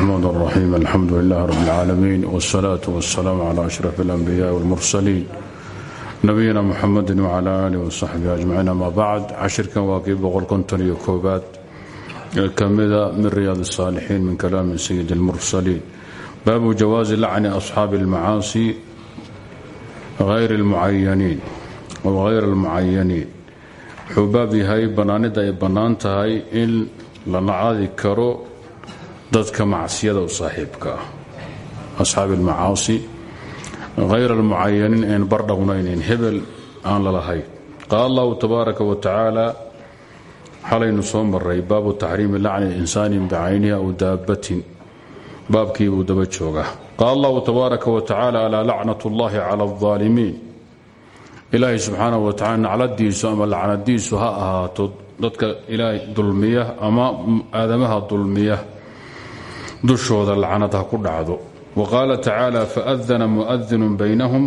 الرحمن الرحيم الحمد لله رب العالمين والصلاة والسلام على أشرف الأنبياء والمرسلين نبينا محمد وعلى آله وصحبه أجمعين أما بعد عشركا واقيب بقول كنتن يكوبات كمذا من رياض الصالحين من كلام سيد المرسلين باب جواز لعن أصحاب المعاصي غير المعينين وغير المعينين wuxuu baab yahay bannaanida ay bannaan tahay in la nacaadi karo dadka macsiyada u saaxiibka ah asxaabi almacaasi hayr almucayaniin een bardhownaynayn hebel aan lalahayn qaala allahu tabaaraka wa tacaala xalaynu soo maray baabu taxriimi lacni insaanin bicaynihi aw daabbatin baabkii buu daba joogaa qaala allahu tabaaraka wa tacaala alaa lacnat ullahi cala aldaalimiin ilaahay subxaana wa tacala nacladiisu ama lacnadiisu ha ahaato dadka ilaahay dushooda lacnad ha ku dhacdo. Wa qaala tacaala faadana muadinu baynahum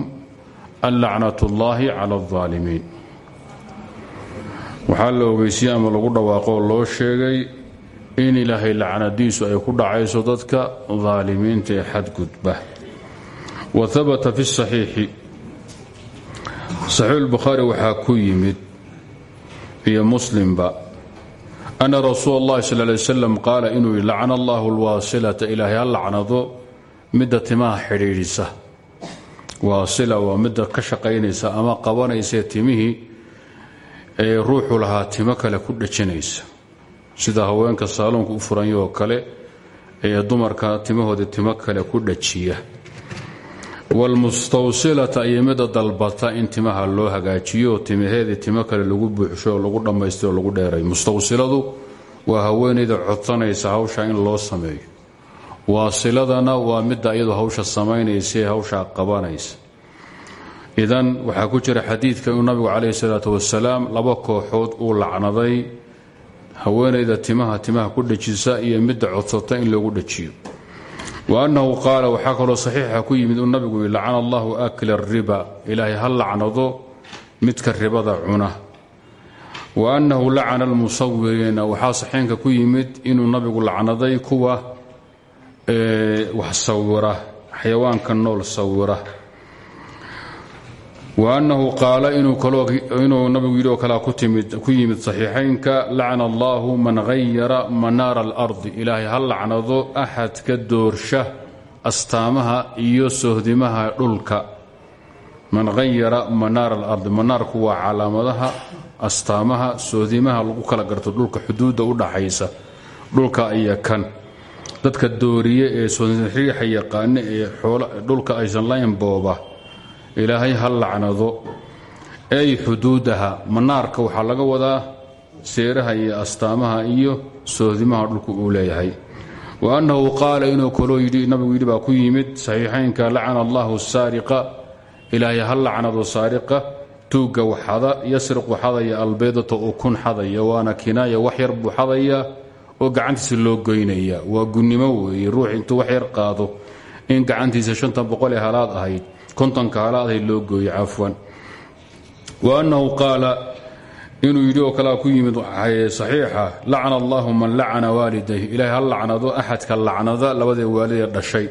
allacnat ullaahi cala aldaalimiin waxaa la ogeysiyey ama lagu dhawaaqoo loo sheegay in ilaahay lacnadiisu ay ku dhacayso dadka daalimiinta ee xadgudba. Wa habata fi saxiixi. Saxiix lbukhaari waxaa ku yimid iyo muslimba ana rasuul اllahi sal lay wslam qaala inuu yidhi lacana allahu lwaasilata ilaahay ha lacnado midda timaha xidhiidhisa waasila waa midda ka shaqaynaysa ama qabanaysae timihii ee ruuxu lahaa timo kale ku dhajinaysa sida haweenka saaluunka u furanyahoo kale ee dumarka timahooda timo kale ku dhajiya wlmustawsilata iyo midda dalbata in timaha loo hagaajiyo timaheedii timo kale lagu buuxsho lagu dhammaystiro lagu dheeray mustawsiladu waa haweenayda codsanaysa hawsha in loo sameeyo waasiladana waa midda iyadu hawsha samaynaysa ee qabanaysa idan waxaa ku jira xadiidka inuu nabigu calayhi salaatu wasalaam laba kooxood uu lacnaday haweenayda timaha timaha ku dhejisa iyo midda codsata in loogu dhajiyo waannahu qaala waxaa kaloo saxiixa ku yimid uu nabigu yii lacana allahu akila ariba ilaahay ha lacnado midka ribada cuna. Wa annahu lacana almusawiriina waxaa saxiinka ku yimid inuu nabigu lacnaday kuwa wax sawira xayawaanka nool sawira wa annahu qaala inuu nabigu yidhi oo kalea ku yimid saxiixaynka lacana allahu man hayara manaara alardi. Ilaahay ha lacnado axadka doorsha astaamaha iyo sohdimaha dhulka. Man hayara manaara alardi manaarku waa calaamadaha astaamaha sohdimaha lagu kala garto dhulka xuduudda u dhaxaysa dhulka iyo kan. Dadka dooriye ee sohriixa yaqaane ee dhulka aysan layn booba ilaahay ha lacnado. Ay xuduudaha manaarka waxaa laga wadaa seeraha iyo astaamaha iyo sohdimaha dhulku uu leeyahay. Wa annahu qaala inuu kaloo yidhi nabigu yidhi baa ku yimid saxiixaynka lacana allahu saariqa. Ilaahay ha lacnado saariqa tuugga waxada yasriqu xadaya albeydata ukun xadaya waana kinaaya wax yar buu xadaya oo gacantiisa loo goynaya. Waa gunnimo weeye ruux intuu wax yar qaado in gacantiisa shanta boqol ee halaad ahayd kontonka halaadahay loo gooye cafwan. Wa annahu qaala inuu yidhi oo ku yimid saxiixa lacana allahu man lacana waaliday ilahay ha lacnado axadka lacnada labadee waalidee dhashay.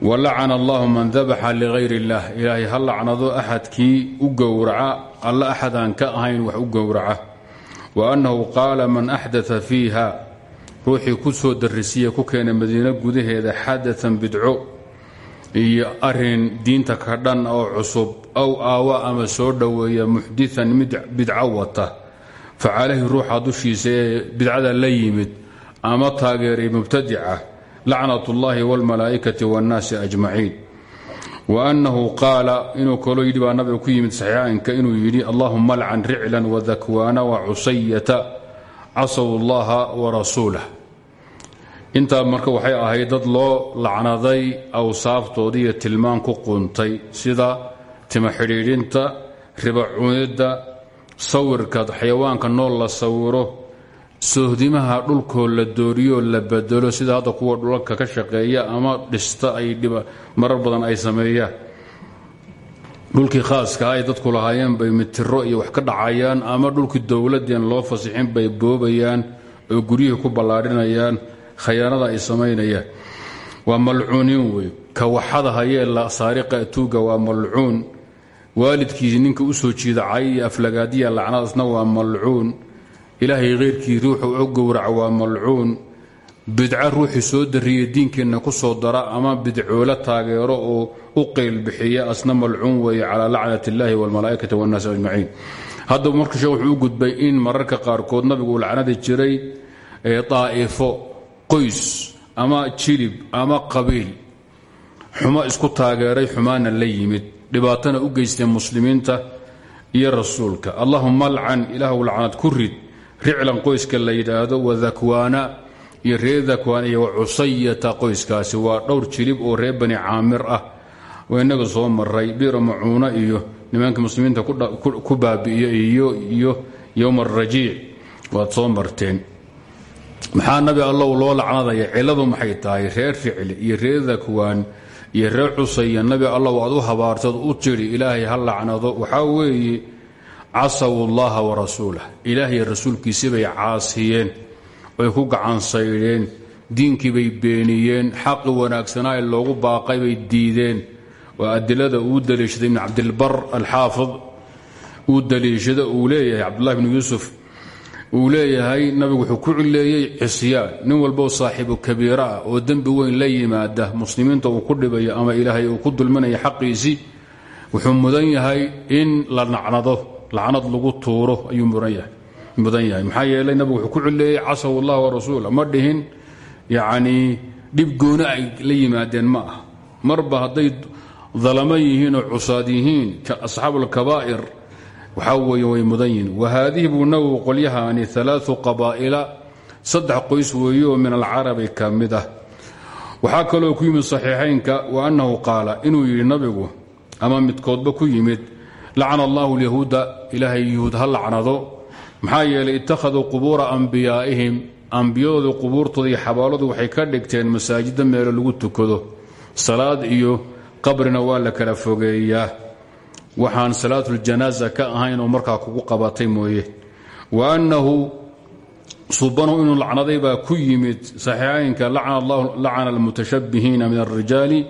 Wa lacana allahu man dabaxa ligayr illah. Ilaahay ha lacnado axadkii u gowraca alla axadaan ka ahayn wax u gowraca. Wa annahu qaala man axdaa fiiha. Ruuxii ku soo darisiya ku keena madiino gudaheeda xadaan bidco iyo arrin diinta ka dhan oo cusub aw aawa ama soo dhoweeya muxdian mid bidco wata. Fa ruuxa dushiisa ee bidcada la yimid ama taageeray mubtadica lacnat ullaahi wاlmalaa'ikati wاnnaasi ajmaciin. Wa annahu qaala inuu kaloo yidhi baa nabiga ku yimid saxiixaynka inuu yidhi allahuma alcan riclan wadakwaana wacusayata casaw allaha warasuulah intaa marka waxay ahayd dad loo lacnaday awsaaftoodi iyo tilmaan ku quuntay sida tima xidhiidhinta riba cunidda sawirka xayawaanka nool la sawiro sohdimaha dhulkoo la dooriyoo la bedelo sida hadda kuwa dhulalka ka shaqeeya ama dhista ay marar badan ay sameeyaan dhulkii khaaska ay dadku lahaayeen bay mitiro iyo wax ka dhacayaan ama dhulkii dowladeen loo fasixin bay boobayaan oo guryihii ku ballaadhinayaan khayaanada ay samaynayaan. Waa malcuuniin wey ka waxada hayee saariqa tuuga waa malcuun. Waalidkiisi ninka u soo jiida cay iyo aflagaadiya lacnadaasna waa malcuun. Ilaahay kheyrkii ruuxuu u gowraca waa malcuun. Bidca ruuxii soo darriya diinkeenna ku soo dara ama bidcoolo taageero oo u qeylbixiya asna malcuun weeye calaa lacnat illaahi waalmalaa'ikati waannaasi ajmaciin. Haddaba marka sheekh wuxuu gudbay in mararka qaarkood nabigu uu lacnadi jiray daa'ifo qoys ama jilib ama qabiil. Xumo isku taageeray xumaana la yimid. Dhibaatana u geystay muslimiinta iyo rasuulka. Allahuma alcan ilaahw lacnad ku rid. Riclan qoyska la yidhaahdo wadakwaana iyo reer dakwaan iyo wacusayata qoyskaasi. Waa dhowr jilib oo reer bani caamir ah. Oo soo maray biro macuuna iyo nimanka muslimiinta ku baabi'iya iyo yowm arajiic waad soo marteen maxaa nabi allow loo lacnadaya? Ciladu maxay tahay? Reer ficli iyo reer dakwaan iyo reer cusaya nabi allow aad u habaartad u tidhi ilaahay ha lacnado. Waxaa weeye casaw allaha wa rasuulah. Ilaahay rasuulkiisii bay caasiyeen oy ku gacansaydheen diinkii bay beeniyeen xaqi wanaagsanaa loogu baaqay bay diideen. Waa adilada uu daliishaday ibn cabdilbar alxaafid uu daliishada uu leeyahay cabdullahi bnu yuusuf uu leeyahay nabigu wuxuu ku cileeyey cisyaan nin walboo saaxiibu kabiira ah oo dembi weyn la yimaada muslimiinta uu ku dhibayo ama ilaahay uu ku dulminayo xaqiisii wuxuu mudan yahay in la nacnado lacnad lagu tuuro ayuu mudan yahay maxaa yeelay nabigu wuxuu ku cileeyey casaw allah warasuula ma dhihin yacnii dhib gooni ay la yimaadeen ma ah marba hadday dalamo yihiin oo cusaad yihiin asxaabu waxaa weeye way mudan yihiin wahaadihi buu nabigu qolyahani alaau qabaa'ila saddex qoys weeye oo min alcarabi ka mid ah. Waxaa kaloo ku yimid saxiixaynka wa annahu qaala inuu yidhi nabigu ama midkoodba ku yimid lacana allahu lyahuuda ilaahay yuhuud ha lacnado. Maxaa yeelay ittakhaduu qubuura ambiyaa'ihim ambiyadooda qubuurtooda iyo xabaaladu waxay ka dhigteen masaajidda meelo lagu tukado. Salaad iyo qabrina waa la kala fogeeyaa waxaan salaatuljanaaza ka ahayn oo markaa kugu qabatay mooye wa annahu subanu inuu lacnaday baa ku yimid saxiixaynka lacana almutashabbihiina min alrijaali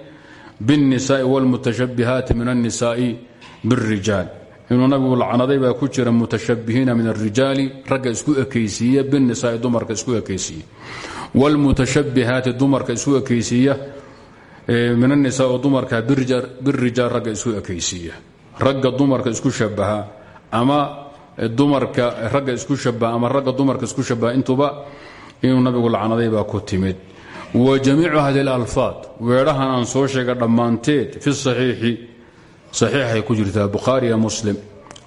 biاnnisaai wاlmutashabbihaati min annisaai biاlrijaal inuu nabigu lacnaday baa ku jira mutashabbihiina min alrijaali ragga isku ekaysiiya binisaai dumarka isku ekaysiiya wاlmutashabbihaati dumarka isku ekaysiiya min annisaa oo dumarka birijaal ragga isku ekaysiiya ragga dumarka isku shabaha ama dumarka ragga isku shabaha ama ragga dumarka isku shabaha intuba inuu nabigu lacnaday baa ku timid. Wa jamiicu hadi اlalfaad weedhahan aan soo sheega dhammaanteed fi saxiixi saxiixay ku jirtaa bukhaariya muslim.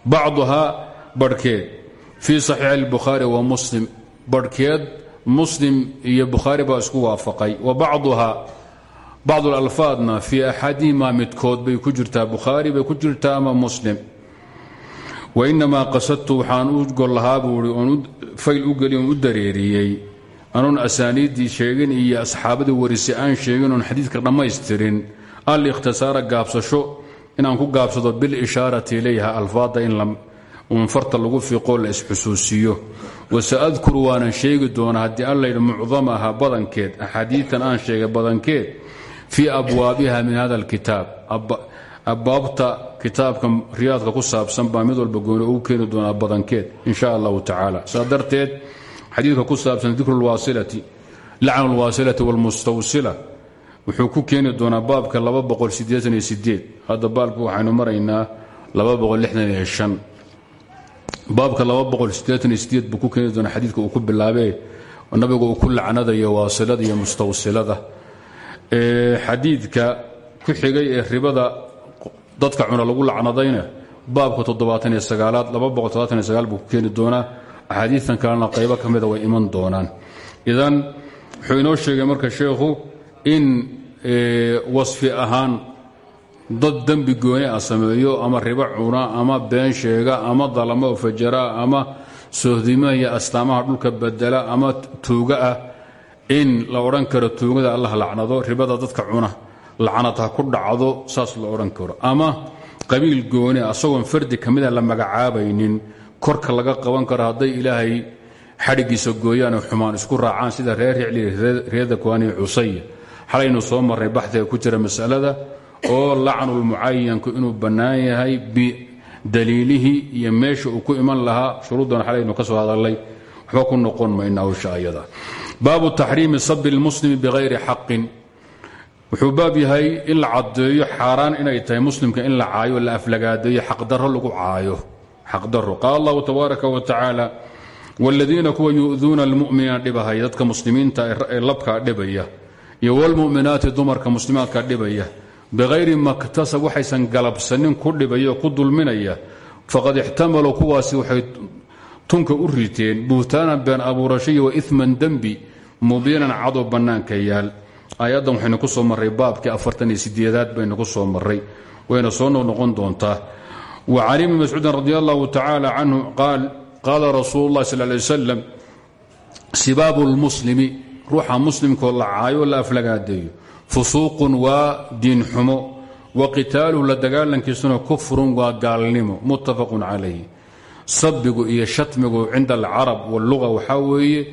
Bacduhaa barhkeed fii saxiixi اlbukhaari wa muslim. Barhkeed muslim iyo bukhaari baa isku waafaqay. Wa bacduhaa bacd اlalfaadna fii axadihimaa midkood bay ku jirtaa bukhaari bay ku jirtaa ama muslim wainamaa qasadtu waxaan u gol lahaa buui oon fayl u geli oon u dareeriyey anoon asaaniiddii sheegin iyo asxaabadii warisay aan sheegin oon xadiidka dhammaystirin alikhtisaara gaabsasho inaan ku gaabsado bilishaarati ilayha alfaadda in uun farta lagu fiiqoo la isxusuusiyo wasaadkuru waanan sheegi doonaa haddii an laydhi mucdamaha badankeed axaadiitan aan sheegay badankeed fii abwaabiha min hada alkitaab. Abbaabta kitaabka riyaadka ku saabsan baa mid walba gooni ugu keeni doonaa badankeed in sha allahu tacaala. Saa darteed xadiidka ku saabsan dikru lwaasilati lacnu lwaasilati wاlmustawsila wuxuu ku keeni doonaa baabka hadda baalku waxaynu maraynaa baabka buu ku keeni doonaa xadiidka uu ku bilaabee nabigu uu ku lacnadayo waasilada iyo mustawsilada xadiidka ku xigay ee ribada dadka cuna lagu lacnadayna baabka toddobaataniyoagaalaad buu ku keeni doonaa. Axaadiitan kalena qaybo ka mida way iman doonaan. Idan wuxuu inoo sheegay marka sheekhu in wasfi ahaan dad dembi gooni ah sameeyo ama ribo cuna ama been sheega ama dalamo fajaraa ama sohdimaha iyo astaamaha dhulka bedela ama tuuga ah in la odhan karo tuugada allah lacnado ribada dadka cuna lacnad ku dhacdo saas la odhan karo. Ama qabiil gooni asagoon fardi ka mida la magacaabaynin korka laga qaban karo hadday ilaahay xadhigiisa gooyaan xumaan isku raacaan sida reer ricli reeda kuwani cusaya. Xalaynu soo marray baxdiga ku jira masalada oo lacnulmucayanku inuu bannaan yahay bidaliilihii iyo meesha uu ku iman lahaa. Shuruuddan xalaynu ka soo hadalay waxba ku noqon mayna hawsha ayada baabu taxriimi sabi lmuslimi bikayri xaqin. Wuxuu baab yahay in la caddeeyo xaaraan inay tahay muslimka in la caayo la aflagaadeeyo xaqdaro lagu caayo. Xaqdaro qaala allahu tabaaraka wa tacaala wladiina kuwa yu'duuna almu'miniina dhibahaya dadka muslimiinta ee labkaa dhibaya iyo wlmu'minaati dumarka muslimaadka dhibaya. Bikayri maktasab waxaysan galabsanin ku dhibaya oo ku dulminaya. Faqad ixtamaluu kuwaasi waxay tunka u riteen buhtaanan been abuurashayi wa iman dembi mubiinan cadow bannaanka yaal. Aayaddan waxaynu ku soo marray baabkii afartan iyo baynu ku soo marray wayna soo noqnoqon doontaa. Wa can ibni mascuudin radi allahu tacaala canhu qaal qaala rasuulu اllahi sal lay wasalam sibaabu lmuslimi ruuxa muslimkoo la caayo la aflagaadeeyo. Fusuuqun waa diinxumo wa qitaaluhu la dagaalankiisuna kufrun waa gaalnimo. Muttafaqun calayh sabigu iyo shatmigu cinda alcarab waluga waxaa weeye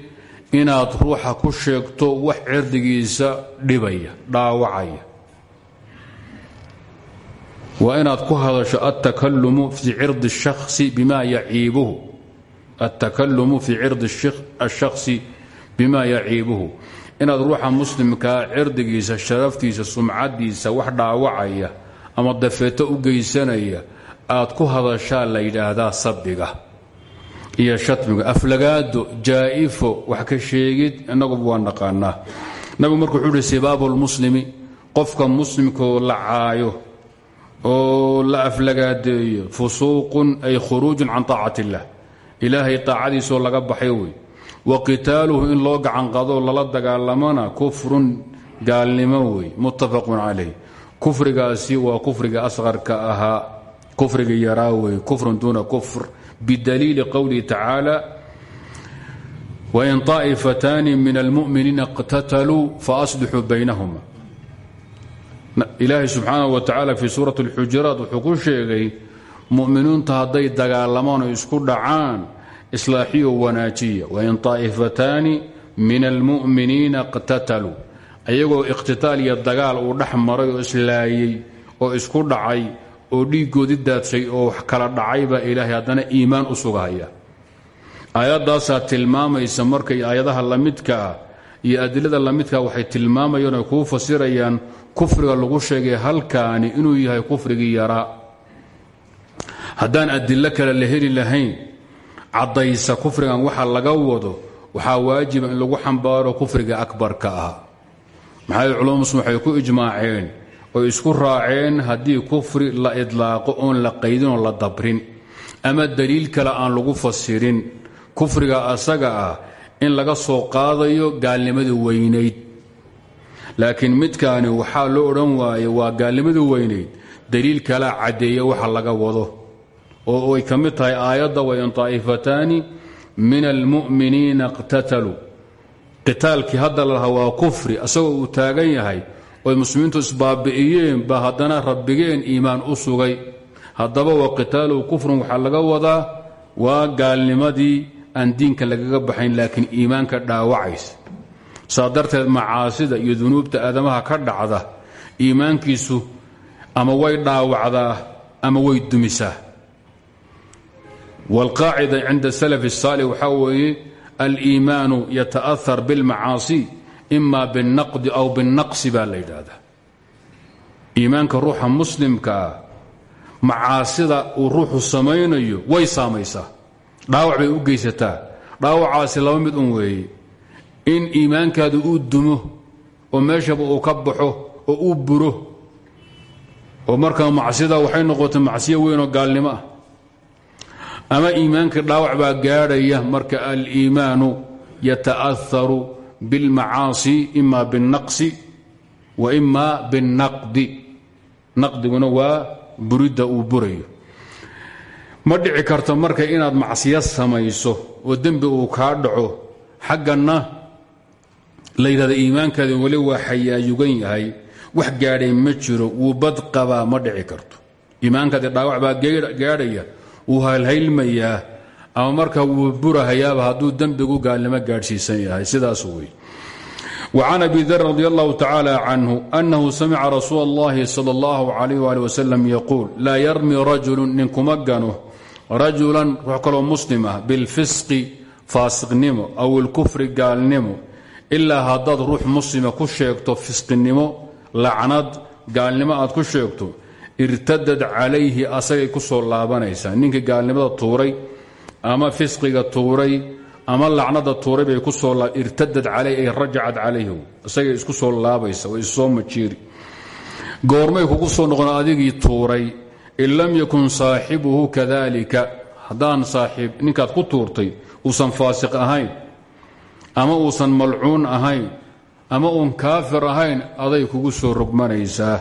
inaad ruuxa ku sheegto wax cirdigiisa dhibaya dhaawacaya waa inaad ku hadasho altakalumu fii cirdi الshasi bima yaciibuhu altakalumu fii cirdi الشhakhصi bima yaciibuhu inaad ruuxa muslimkaa cirdigiisa sharaftiisa sumcadiisa wax dhaawacaya ama dafeeto u geysanaya aad ku hadashaa la yidhaahdaa sabiga iyo shatmiga aflagaado jaa'ifo wax ka sheegid innaguba waa naqaanaa nabigu marku wuxuu uhi sibaabu lmuslimi qofka muslimkoo la caayo oo la aflagaadeeyo fusuuqun ay khuruujun can طaacat illah ilaahay taacadiisoo laga baxay wey. Wa qitaaluhu in loo gacanqadoo lala dagaalamana kufrun gaalnimo wey. Muttafaqun calayh. Kufrigaasi waa kufriga asqarka ahaa kufriga yaraa wey kufrun duuna kufr bidaliili qowlihi tacaala wain طaa'ifataani min almu'miniina اqtataluu faaslixuu baynahuma ilaahay subxaanaه wa tacaala fii suurat اlxujuraat wuxuu ku sheegay mu'miniintu hadday dagaalamaan oo isku dhacaan islaaxiyo wanaajiya wain طaa'ifataani min almu'miniina اqtataluu ayagoo iqhtitaal iyo dagaal uu dhex maray oo islaayey oo isku dhacay oo dhiiggoodi daadshay oo wax kala dhacay baa ilaahay haddana iimaan u sugahaya aayaddaasaa tilmaamaysa markay aayadaha lamidka ah iyo adilada lamidkaa waxay tilmaamayaan oy kuu fasirayaan kufriga lagu sheegay halkaani inuu yahay kufrigii yaraa haddaan adilo kale la heli lahayn caddaysa kufrigan waxa laga wado waxaa waajiba in lagu xambaaro kufriga akbarka ah. Maxaa culama muslim waxay ku ijmaaceen oy isku raaceen haddii kufri la idlaaqo oon la qaydin oon la dabrin. Ama daliil kale aan lagu fasirin kufriga asaga ah in laga soo qaadayo gaalnimadii weynayd. Laakiin midkaani waxaa loo odhan waaye waa gaalnimadii weynayd daliil kalea caddeeya waxa laga wado. Oo ay ka mid tahay aayadda wain طaa'ifataani min almu'miniina اqtataluu qitaalkii hadda la waa kufri asagoo uu taagan yahay oy muslimiintu isbaabi'iyeen baa haddana rabbigeen iimaan u sugay haddaba wa qitaaluhu kufrun waxaa laga wadaa waa gaalnimadii aan diinka lagaga baxayn laakiin iimaanka dhaawacaysa saa darteed macaasida iyo dunuubta aadamaha ka dhacda iimaankiisu ama way dhaawacdaa ama way dumisaa wاlqaacida cinda salaf الsaalix waxaa weeye aliimaanu yata'ahar biاlmacaasi ima biاlnaqdi aw biاlnaqsi baa la yidhaahdaa. Iimaanka ruuxa muslimkaa macaasida uu ruuxu samaynayo way saamaysaa. Dhaawac bay u geysataa. Dhaawacaasi laba mid un weeye in iimaankaadu uu dumo oo meeshaba uu ka baxo oo uu buro oo markaa macsida waxay noqotay weyn oo gaalnimo ah. Ama iimaanka dhaawac baa gaadhaya marka aliimaanu yata'aharu bilmacaasi ima binaqsi wa ima binaqdi naqdiguna waa buridda uu burayo. Ma dhici karto marka inaad macsiya samayso oo dembi uu kaa dhaco xagganna la yidhahda iimaankaadi weli waa xayaayugan yahay wax gaadhay ma jiro wuu bad qabaa ma dhici karto. Iimaankaadi dhaawac baa gaadhaya wuu halhaylmayaa ama marka wuu burahayaaba hadduu dembigu gaalnimo gaadhsiisan yahay sidaas wey وcan abi dar radi allahu tacaalى canhu anahu samica rasuul اllahi salى اllahu عalayh ali wasalam yaquul laa yarmi rajulu ninkuma gano rajulan ruux kaloo muslim ah bilfisqi faasiqnimo aw ilkufri gaalnimo ilaa haddaad ruux muslima ku sheegto fisqinimo lacnad gaalnimo aad ku sheegto irtadad calayhi asagay ku soo laabanaysaa ninkii gaalnimada tuuray ama fisqiga tuuray ama lacnada tuuray bay ku soo irtadad calay ay rajacad calayhi isagay isku soo laabaysa way issoo majiiri. Goormay kugu soo noqon adigii tuuray in lam yakun saaxibuhu kadalika haddaan saaxiib ninkaad ku tuurtay uusan faasiq ahayn ama uusan malcuun ahayn ama uun kaafir ahayn aday kugu soo rogmanaysaa.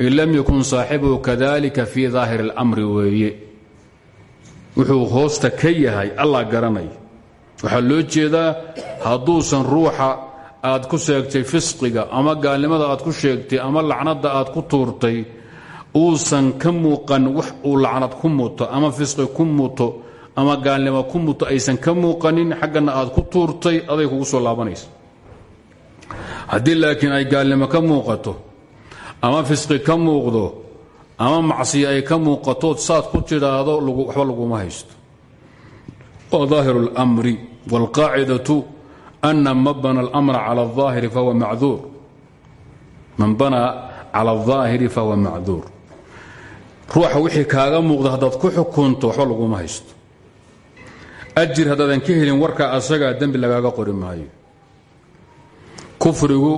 In lam yakun saaxibuhu kadalika fii daahir اlmri weeye wuxuu hoosta ka yahay allah garanay. Waxaa loo jeedaa hadduusan ruuxa aad ku sheegtay fisqiga ama gaalnimada aad ku sheegtay ama lacnada aad ku tuurtay uusan ka muuqan wax uu lacnad ku muto ama fisqi ku muto ama gaalnimo ku muto aysan ka muuqanin xaggana aad ku tuurtay aday kugu soo laabanaysa. Haddii laakiin ay gaalnimo ka muuqato ama fisqi ka muuqdo ama macsiyo ay ka muuqatood saad ku tidhaahdo waxba laguma haysto waa daahiru اlmri wاlqaacidatu ana man bana اlmra cala الظaahiri fahuwa macduur man banaa cala الظaahiri fahuwa macduur ruuxa wixii kaaga muuqda haddaad ku xukunto waxba laguma haysto ajir haddaadan ka helin warkaa asagaa dembi lagaaga qori maayo kufrigu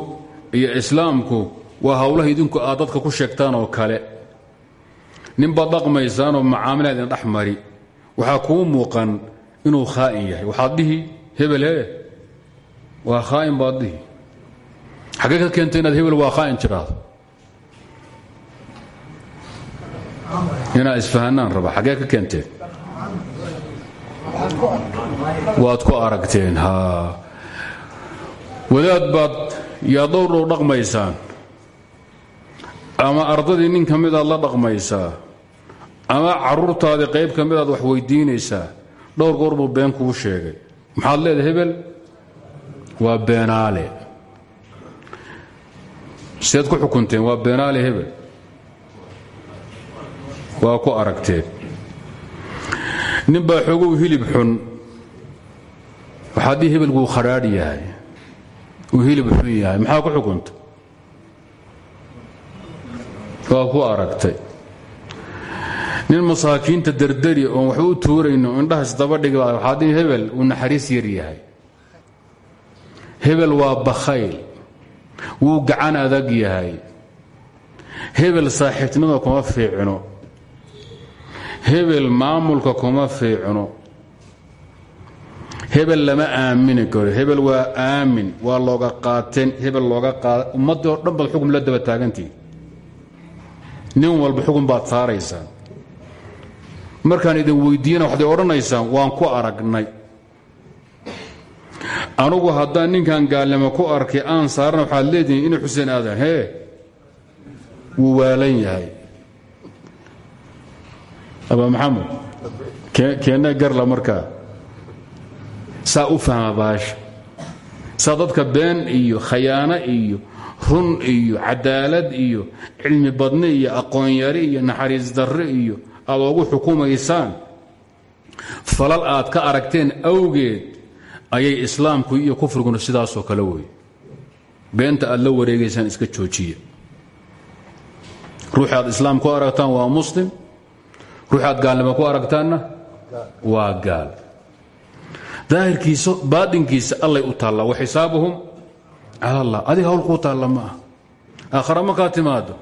iyo islaamku waa howlaha idinku aad dadka ku sheegtaan oo kale ninbaad dhaqmaysaanoo macaamila idin dhex mari. Waxaa kuu muuqan inuu khaa'in yahay. Waxaad dhihi hebel he waa khaa'in baad dhihi. Xaggee ka keentay inaad hebel waa khaa'in raba xaggee ka keenteen waad ku aragteen wadaad baad yaa dhowr dhow ama ardadii nin ka midaad la dhaqmaysaa ama caruurtaadii qayb ka midaad wax weydiinaysaa dhowr goor buu been kuu sheegay. Maxaad leedahay hebel? Waa beenaale. Seed ku xukunteen waa beenaale hebel? Waa ku aragteen. Nin baa xoogow hilib xun. Waxaad dii hebel wuu khadhaadh yahay. Uu hilib xun yahay. Maxaa ku xukunta? Waa ku aragtay nin masaakiinta dardari oon waxba u tuurayno indhahas dabadhig waxaad dii hebel uu naxariis yar yahay. Hebel waa bakhayl wuu gacan adag yahay. Hebel saaxiibtinimada kuma fiicno. Hebel maamulka kuma fiicno. Hebel lama aamini karo. Hebel waa aamin waa looga qaateen. Hebel looga qaada ummaddii oo dhan baad xukun la daba taagantihi nin walba xukun baad saaraysaan markaan idin weydiiyana waxday odhanaysaan waan ku aragnay. Anugu haddaan ninkan gaalnimo ku arkay aan saarana waxaad leedihiin inuu xuseen aadan hee? Wuu waalan yahay. Aba maxamed keenna garla markaa saa u fahma baasha. Saa dadka been iyo khayaano iyo run iyo cadaalad iyo cilmi badni iyo aqoonyari iyo naxariis darre iyo aad oogu xukumaysaan falal aad ka aragteen awgeed ayay islaamku iyo kufriguna sidaasoo kale wey beenta aad la wareegaysaan iska joojiya. Ruuxi aad islaam ku aragtaan waa muslim. Ruuxi aad gaalnimo ku aragtaanna waa gaal. Daahirkiisa baadinkiisa allay u taallaa wa xisaabuhum cala allah adiga hawl kuu taalla ma ah aakhara markaa timaado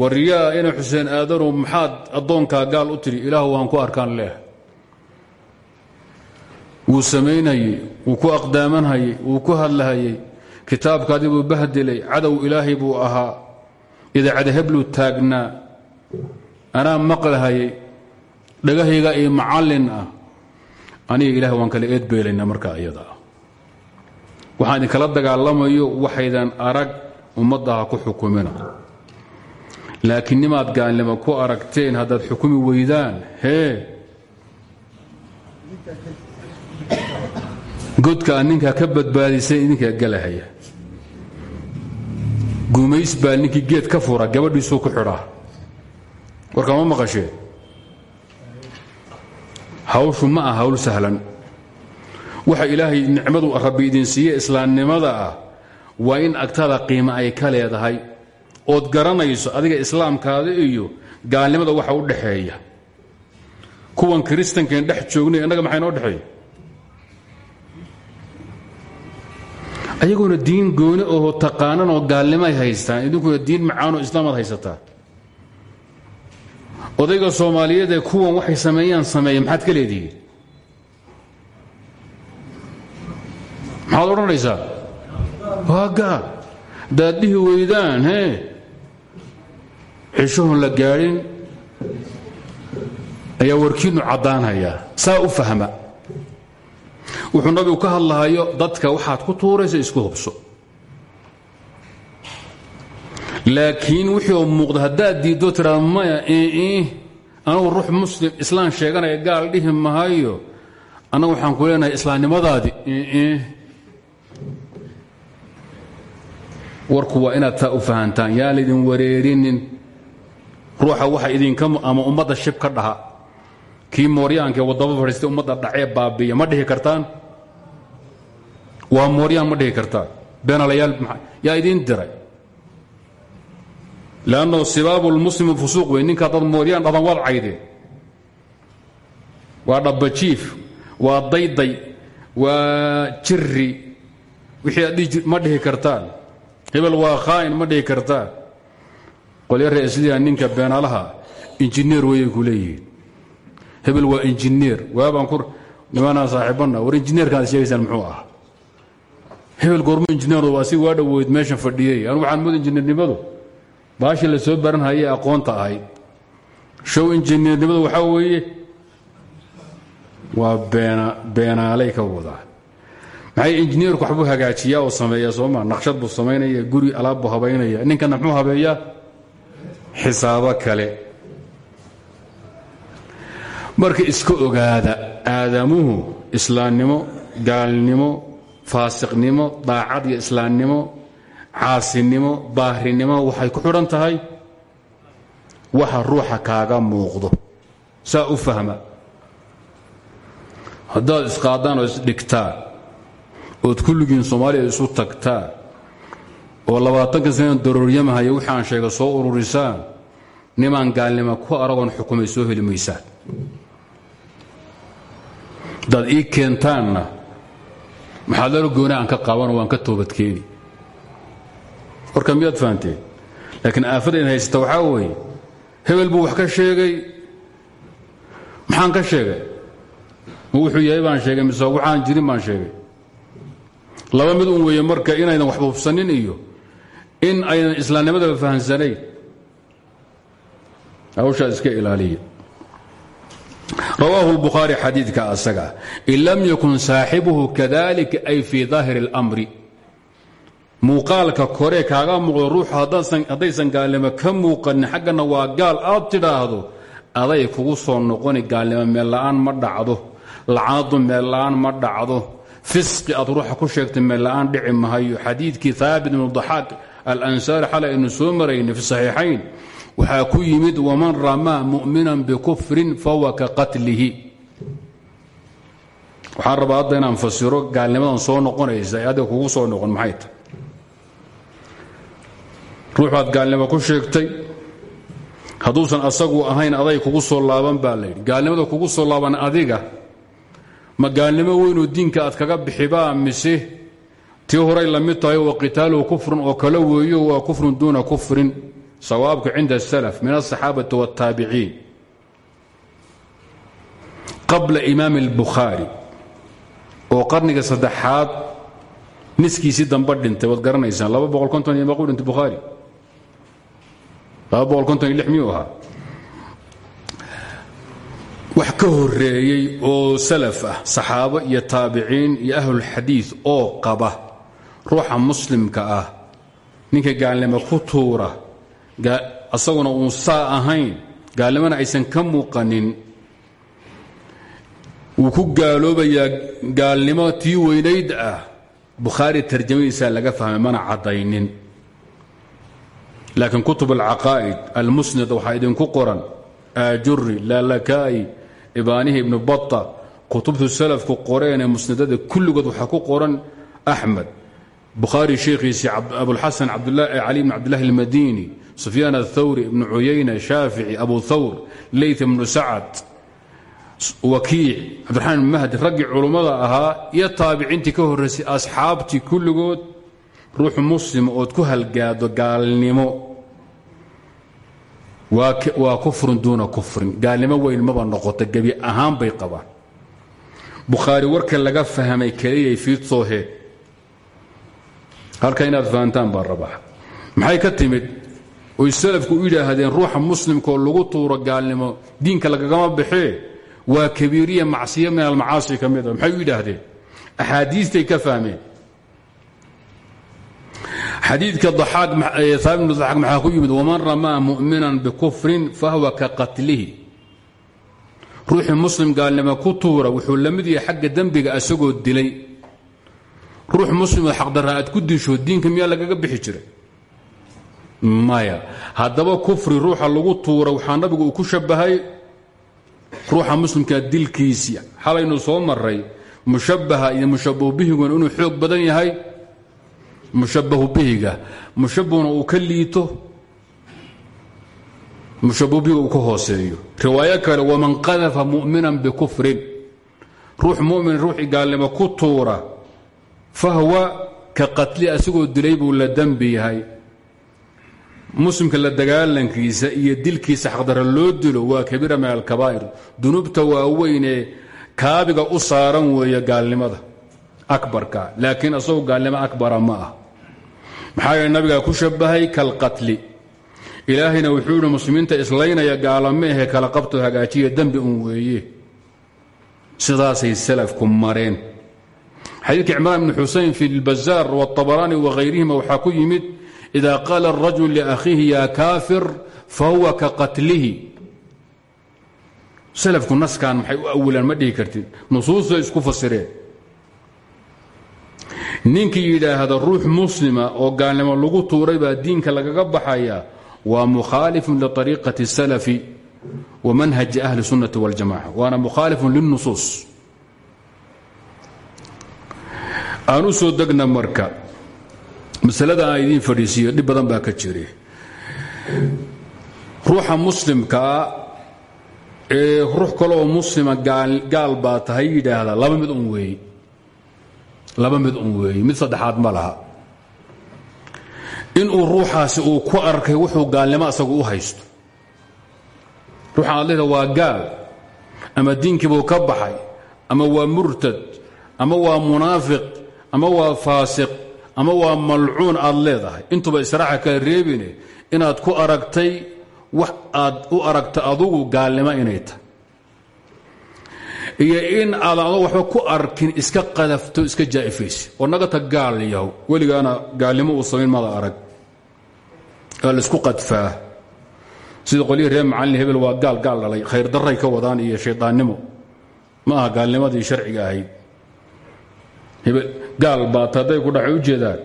waryaa ina xuseen aadanu maxaad addoonkaa gaal u tidhi ilaahu waan ku arkaan leeh wuu samaynhayey wuu ku aqdaamanhayey wuu ku hadlahayey kitaabkaadii buu bahdilay cadow ilaahay buu ahaa idaacada hebluu taagnaa anaa maqlahayay dhagahayga iyo macallin ah. Aniga ilahay waan kala eedbeelaynaa markaa iyada. Ah waxaan idinkala dagaalamayo waxaydan arag ummadda ha ku xukumina laakiin nimaad gaalnimo ku aragteen haddaad xukumi weydaan hee? Godka a ninkaa ka badbaadisay idinkaa galahaya. Gumays baa ninkii geed ka fura gabadhiisuu ku xidhaa. Warkaa ma maqashee hawshu ma ah hawl sahlan. Waxa ilaahay nicmadu rabbi idin siiye islaamnimada ah waa in agtada qiimo ay ka leedahay ood garanayso adiga islaamkaada iyo gaalnimada waxa u dhaxeeya. Kuwan kiristankaen dhex joognay innaga maxay noo dhexeeya ayagoona diin gooni oho taqaanan oo gaalnimo ay haystaan idinkuna diin macaanoo islaamaad haysataa. Odayga soomaaliyeed ee kuwan waxay sameeyaan sameeya maxaad ka leedihiin? Maxaad odhanaysaa? Waa gaal. Hadaad dhihi weydaan hee xishahon la gaadhin ayaa warkiinnu caddaanhayaa. Saa u fahma. Wuxuu nabigu ka hadlahayo dadka waxaad ku tuuraysa isku hubso. Laakiin wixii muuqda haddaad diiddo tidhaa maya anugu ruux muslim islaan sheeganaya gaal dhihi mahayo annagu waxaan ku leenahay islaamnimadaadi warku waa inaad taa u fahantaan. Yaa laydin wareerinin ruuxa waxa idinka ama ummadda shib ka dhaha. Kii mooryaankae waddaba fadhiistay ummadda dhacee baabiya ma dhihi kartaan? Waa mooryaan ma dhihi kartaan? Beenalayaal yaa idiin diray. Lanno sibaabu lmuslimi fusuuq wey ninka dad mooryaan dhadan waad caydeen waa dhabbajiif waa dayday waa jiri wixii ma dhihi kartaan. Hebel waa khaa'in ma dhihi kartaan qolya reesliya ninka beenaalaha injineer weyay ku leeyihiin. Hebel waa injineer waabaan ku nimanaan saaxiibanna war injineerkaad sheegaysaan muxuu ah hebel goormo injineer waa si waa dhoweyd meeshan fadhiyey. Anu waxaan mood injineernimadu baashii la soo baran hayay aqoonta ahayd show injineernimadu waxaa weeye waa beenaalay ka wadaa maxay injineerku waxbuu hagaajiyaa oo sameeya sooma naqshad buu samaynaya guri alaab buu habaynaya. Ninkana muxuu habeeyaa xisaabo kale. Marka iska ogaada aadamuhu islaamnimo gaalnimo faasiqnimo daacad iyo islaamnimo caasinimo baarinimo waxay ku xidhan tahay waxa ruuxa kaaga muuqdo. Saa u fahma. Haddaad isqaadaan oo isdhigtaan ood kulligiin soomaaliya isu tagtaan oo labaatanka sana darooryamahaya wixii aan sheega soo ururisaan nimaan gaalnimo ku aragoon xukumay soo heli maysaan haddaad ii keentaanna maxaad lalo gooni aan ka qaban waan ka toobadkeeni? Warka miyaad fahanteen? Laakiin aafada in haysata waxaa weeye hebel buu wax ka sheegay. Maxaan ka sheegay? Wuxuu yahay baan sheegay mise waxaan jirin baan sheegay? Laba mid un weeye marka inaydan waxba hubsanin iyo in aydan islaamnimadaba fahansanayn hawshaa iska ilaaliya rawaahu اlbukhaari xadiidka asaga in lam yakun saaxibuhu kadalika ay fii daahiri اlmri muuqaalka kore kaaga muuqdo ruuxu haddaysan gaalnimo ka muuqanin xaggana waa gaal aad tidhaahdo aday kugu soo noqoni gaalnimo meella'aan ma dhacdo lacanadu meella'aan ma dhacdo fisqi aad ruuxa ku sheegtay meella'aan dhici mahayo xadiidkii haabit bnu daxaaq alansaari xalay aynu soo maraynay fi saxiixayn waxaa ku yimid waman ramaa mu'minan bikufrin fahuwa ka qatlihi. Waxaan rabaa hadda inaan fasiro gaalnimadan soo noqonaysa ee adiga kugu soo noqon maxay tahy ruux baad gaalnimo ku sheegtay hadduusan asagu ahayn aday kugu soo laaban baa layidhi gaalnimada kugu soo laaban adiga ma gaalnimo weynoo diinka aad kaga bixibaa tii horay la mid tahay wa qitaaluhu kufrun oo kale weeyo waa kufrun duuna kufrin. Sawaabku cinda asalaf min asaxaabati wاltaabiciin qabla imaam اlbukhaari oo qarniga saddexaad niskiisii dambe dhintay waad garanaysaan dhintay bukhaari. Miyuu ahaa? Wax ka horeeyey oo salaf ah iyo taabiciin iyo ahlulxadiid oo qaba ruuxa muslimka ah ninka gaalnimo ku tuura asaguna uun saa ahayn gaalnimona aysan ka muuqanin. Wuu ku gaaloobayaa gaalnimo tii weynayd ah. Bukhaari tarjamadiisaa laga fahmay mana caddaynin. Laakiin kutub alcaqaa'id almusnad waxaa idinku qoran aajuri laalakaa'i ibaanihi ibnu bata kutubtu salafku qoreenee musnadada kulligood waxaa ku qoran axmed bukhaari sheekhiisii abulxasan cali bn cabdillahi almadini sufyaan athawri ibnu cuyayna shaafici abu thawr leyt ibnu sacad wakiic cabdiraxmaan ibn mahdi. Raggii culummada ahaa iyo taabiciintii ka horraysay asxaabtii kulligood ruux muslim ood ku halgaado gaalnimo. Waa kufrun duuna kufrin. Gaalnimo weyn maba noqota gebi ahaan bay qabaan. Bukhaari warka laga fahmay keliyay fiidsoohe halka inaad fahantaan baa rabaa. Maxay ka timid? Oy salafku u yidhaahdeen ruuxa muslimkaoo lagu tuuro gaalnimo diinka lagagama baxee waa kabiiriya macsiya min almacaasi ka mida maxay u yidhaahdeen? Axaadiistay ka fahmeen. Xadiidka aab bnu daxaaq maxaa ku yimid? Waman ramaa mu'minan bikufrin fahuwa ka qatlihi. Ruuxii muslim gaalnimo ku tuura wuxuu la mid yahay xagga dembiga asagoo ruux muslimoo xaqdarra aad ku disho diinka miyaa lagaga bixi jiray? Maya. Haddaba kufri ruuxa lagu tuura waxaa nabigu ku shabahay ruuxa muslimkaa dilkiisii xalaynu soo maray mushabbaha iyo mushabahu bihiguna inuu xoog badan yahay. Mushabahu bihiga mushabahuna uu ka liito. Mushabahu bihiga uu hooseeyo. Riwaayo kale waman qadafa mu'minan bikufrin ruux mumin ruuxii gaalnimo ku tuura fahwa ka qatli asagoo dilay buu la dembi yahay muslimka la dagaalankiisa iyo dilkiisa xaqdara loo dilo waa kabiira min alkabaa'ir dunuubta waaweynee kaabiga u saaran weeye gaalnimada akbarka laakiin asagoo gaalnimo akbara ma ah maxaa yeele nabigaa ku shabahay kalqatli ilaahayna wuxuu yidhi muslimiinta islaynaya gaalama ahe kala qabto hagaajiya dembi un weeye sidaasay salafku mareen xadiidka cimraan ibni xusein fi lbazaar wاطabaraani wagayrihima waxaa ku yimid ida qaala الrajul liakhiihi ya kaafir fahuwa ka qatlihi salafku naskan maxay u awilaan ma dhihi kartid nusuustay isku fasireen ninkii yidhaahda ruux muslima oo gaalnimo lagu tuuray baa diinka lagaga baxaya waa mukhaalifun liطariiqati الsalafi wa manhaji ahli الsunnati wاljamaca waana mukhaalifun lilnusuus aan u soo degna marka. Masalada aan idiin fadhiisiiyo dhib badan baa ka jira ruuxa muslimkaa ee ruux kaleoo muslima gaal baa tahay yidhaahda laba mid un weeye laba mid un weeye mid saddexaad ma laha. Inuu ruuxaasi uu ku arkay wuxuu gaalnimo asagu u haysto. Ruuxa aad leeda waa gaal. Ama diinkiibuu ka baxay ama waa murtad ama waa munaafiq ama waa faasiq ama waa malcuun aad leedahay. Intuba israaxa kala reebine inaad ku aragtay wax aad u aragta adugu gaalnimo inay tahay. Iyo in aadan adog waxba ku arkin iska qadafto iska jaa'ifaysa oo naga tag gaal yahow weligaana gaalnimo uu samayn mada arag. Waa la isku qadfaa. Sida qolyihii reer macallin hebel waa gaal gaal dhalay khayr darray ka wadaan iyo shaydaannimo ma aha gaalnimadii sharciga ahayd gaal baata hadday ku dhaxay u jeedaan.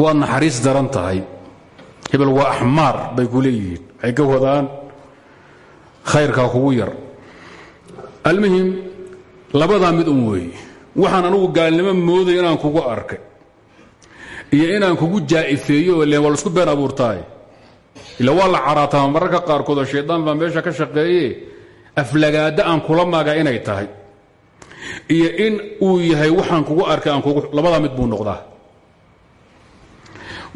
Waad naxariis daran tahay. Hebel waa axmaar bay ku leeyihiin. Waxay ka wadaan khayrkaa kugu yar. Almuhim labadaa mid un weeye. Waxaan anugu gaalnimo mooday inaan kugu arkay iyo inaan kugu jaa'ifeeyo len waa la isku been abuurtaay ila waa la caraatama mararka qaarkood oo shaydaan baa meesha ka shaqeeye aflagaada aan kula maaga inay tahay iyo in uu yahay waxaan kugu arkay labada mid buu noqdaa.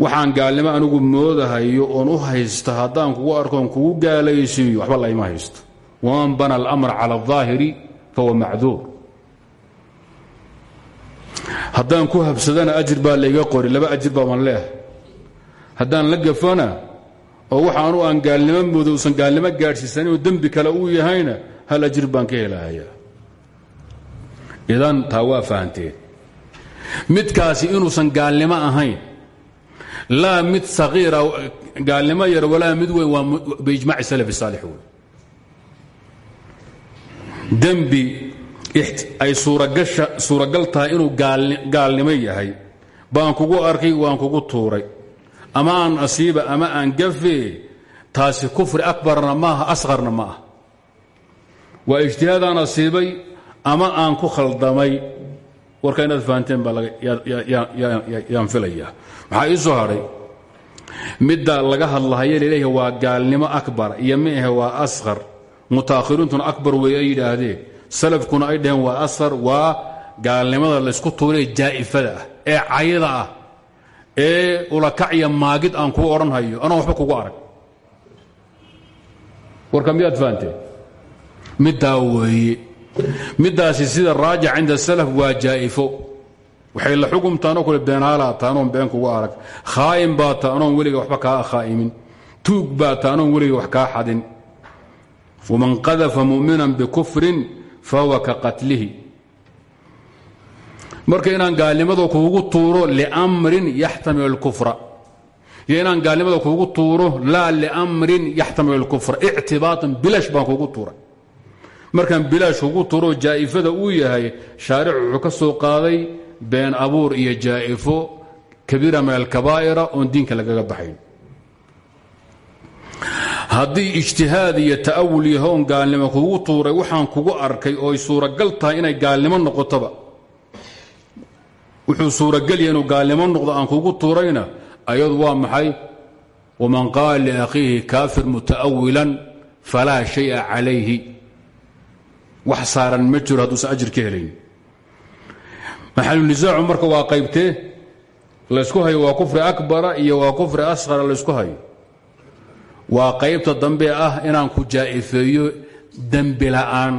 Waxaan gaalnimo anigu moodahayo oon u haysta haddaan kugu arkoon kugu gaalaysiiyo waxba laima haysto. Waman bana almra cala اaahiri fahuwa macduur. Haddaan ku habsadana ajir baa layga qori laba ajir baa man leeh haddaan la gafana oo waxaanu aan gaalnimo moodo usan gaalnimo gaadhsiisaninuu dembi kale uu yahayna hal ajir baan ka helahayaa idan taa waa fahanteen midkaasi inuusan gaalnimo ahayn laa mid saqiira gaalnimo yar walaa mid weyn waa biijmaaci salaf saalix wey dembi ay suuragal tahay inuu gaalnimo yahay. Baan kugu arkay waan kugu tuuray. Ama aan asiiba ama aan gafe taasi kufri akbarna maaha asqarna ma ah waa ijtihaadaan asiibay ama aan ku khaldamay warka inaad fahanteen baa yaan filayaa. Maxaa ii soo hadhay midda laga hadlahaye la leeyahay waa gaalnimo akbar iyo maahe waa asqar mutaahiriintuna akbar wey ay yidhaahdeen salafkuna ay dhaheen waa asqar waa gaalnimada laysku tuuree jaa'ifada ah ee cayda ah ee ulakacya maagid aan kuu odhan hayo. Anoo waxba kugu arag. Warka miyaad fahanteen? Middaa weeye middaasi sida raajic cinda salaf waa jaa'ifo. Waxay la xukumtaanoo kule beenaalaa taanoon been kugu arag. Khaa'im baa taanoon weliga waxba kaa khaa'imin. Tuug baa taanoon weliga wax kaa xadin. Waman qadafa mu'minan bikufrin fahuwa ka qatlihi. Marka inaan gaalnimada kuugu tuuro liamrin yaxtamil اlkufra iyo inaan gaalnimada kuugu tuuro laa liamrin yaxtamil اlkufra ictibaatan bilash baan kuugu tuuray markaan bilaash kugu tuuro jaa'ifada uu yahay shaaric wuxuu ka soo qaaday been abuur iyo jaa'ifo kabiira min alkabaa'ira oon diinka lagaga baxayn. Haddii ijtihaad iyo ta'awul yaho oon gaalnimo kugu tuuray waxaan kugu arkay ooy suuragal tahay inay gaalnimo noqotoba wuxuu suuragelya inuu gaalnimo noqdo aan kugu tuurayna ayadu waa maxay? Waman qaala liakhiihi kaafir muta'awilan falaa shaya calayhi wax saaran ma jiro hadduusan ajir ka helayn. Maxalunisaacu marka waa qaybtee laysku hayo waa kufri akbara iyo waa kufri asqara laysku hayo. Waa qaybta dambe ah inaan ku jaa'ifeeyo dembi la'aan.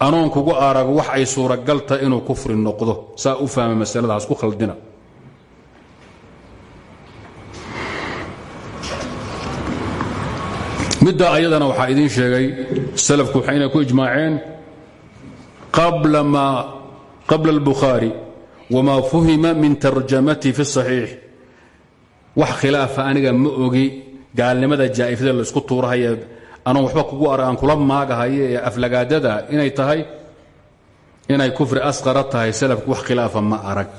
Anoon kugu arag wax ay suuragal tahay inuu kufri noqdo saa u fahma masalada hasku khaldina middaa ayadana waxaa idiin sheegay salafku waxayna ku ijmaaceen qabla albukhaari wamaa fuhima min tarjamati fi saxiix wax khilaafa aniga ma ogi gaalnimada jaa'ifada laysku tuurahaya anaan waxba kugu arag aan kula maagahayo ee aflagaadada inay tahay inay kufri asqara tahay salafku wax khilaafa ma arag.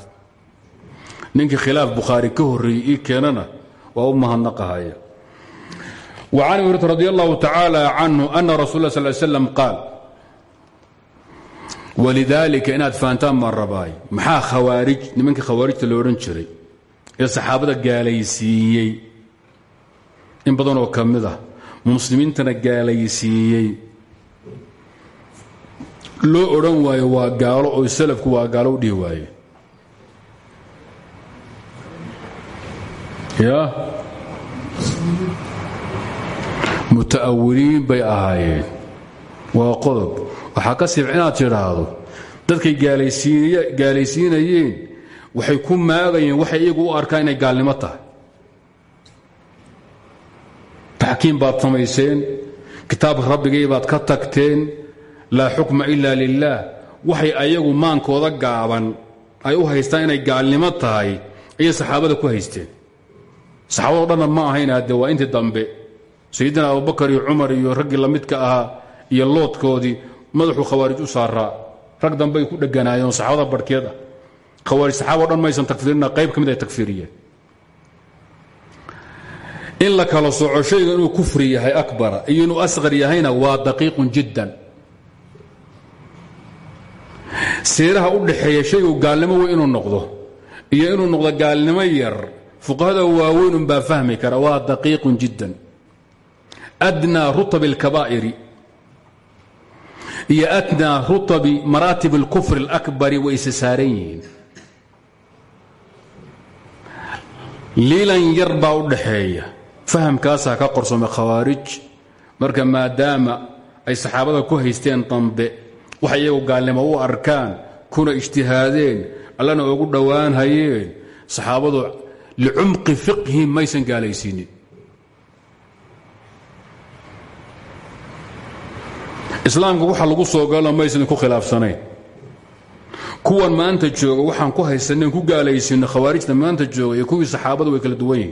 Ninkii khilaaf bukhaari ka horreeyey ii keenana waa u mahadnaqahaya abi hurata radi allahu tacaala canhu ana rasul la sal slam qaal walidaalika inaad fahantaan baan rabaay maxaa khawaarij nimankii khawaarijta lo odhan jiray ee saxaabada gaalaysiiyey? In badanoo ka mid ah muslimiintana gaalaysiiyey. Loo odhan waayo waa gaalo oo salafku waa gaalo u dhihi waaye. Ya muta'awiliin bay ahaayeen. Waa qodob. Waxaa ka siif inaad tidhaahdo dadkay gaalaysiinayeen waxay ku maagayeen waxay iyagu u arkaan inay gaalnimo tahay. Taxkiim baad samayseen kitaabka rabbigay baad ka tagteen laa xukma ila lilaah waxay ayagu maankooda gaaban ay u haystaan inay gaalnimo tahay ayay saxaabada ku haysteen. Saxaabado dhanna ma ahayn hadde waa intii dambe sayidina abubakar iyo cumar iyo raggii lamidka ahaa iyo loodkoodii madaxuu khawaarij u saaraa. Rag dambey ku dheganaayeen saxaabada barhkeed ah khawaarij saxaabao dhan maysan takfiirina qayb ka ay takfiiriyeen. In la kala soco inuu kufri yahay akbara iyo inuu asqar yahayna waa daqiiqun jiddan. Seeraha u dhaxeeya shaygu gaalnimo wey inuu noqdo iyo inuu noqdo gaalnimo yar fuqahada waaweyn unbaa fahmi kara waa daqiiqun jiddan adnaa rutab اlkabaa'iri iyo adnaa rutabi maraatib اlkufr اlakbari way isa saaran yihiin liilan yar baa u dhaxeeya fahamkaasaa ka qorsoomay khawaarij marka maadaama ay saxaabada ku haysteen dambe waxay iyagu gaalnimo u arkaan kuna ijtihaadeen allana ugu dhowaan hayeen saxaabadu licumqi fiqhim maysan gaalaysiinin islaamka waxa lagu soo galo maysan ku khilaafsanayn. Kuwan maanta jooga waxaan ku haysaneen ku gaalaysiino khawaarijta maanta jooga iyo kuwii saxaabada way kala duwan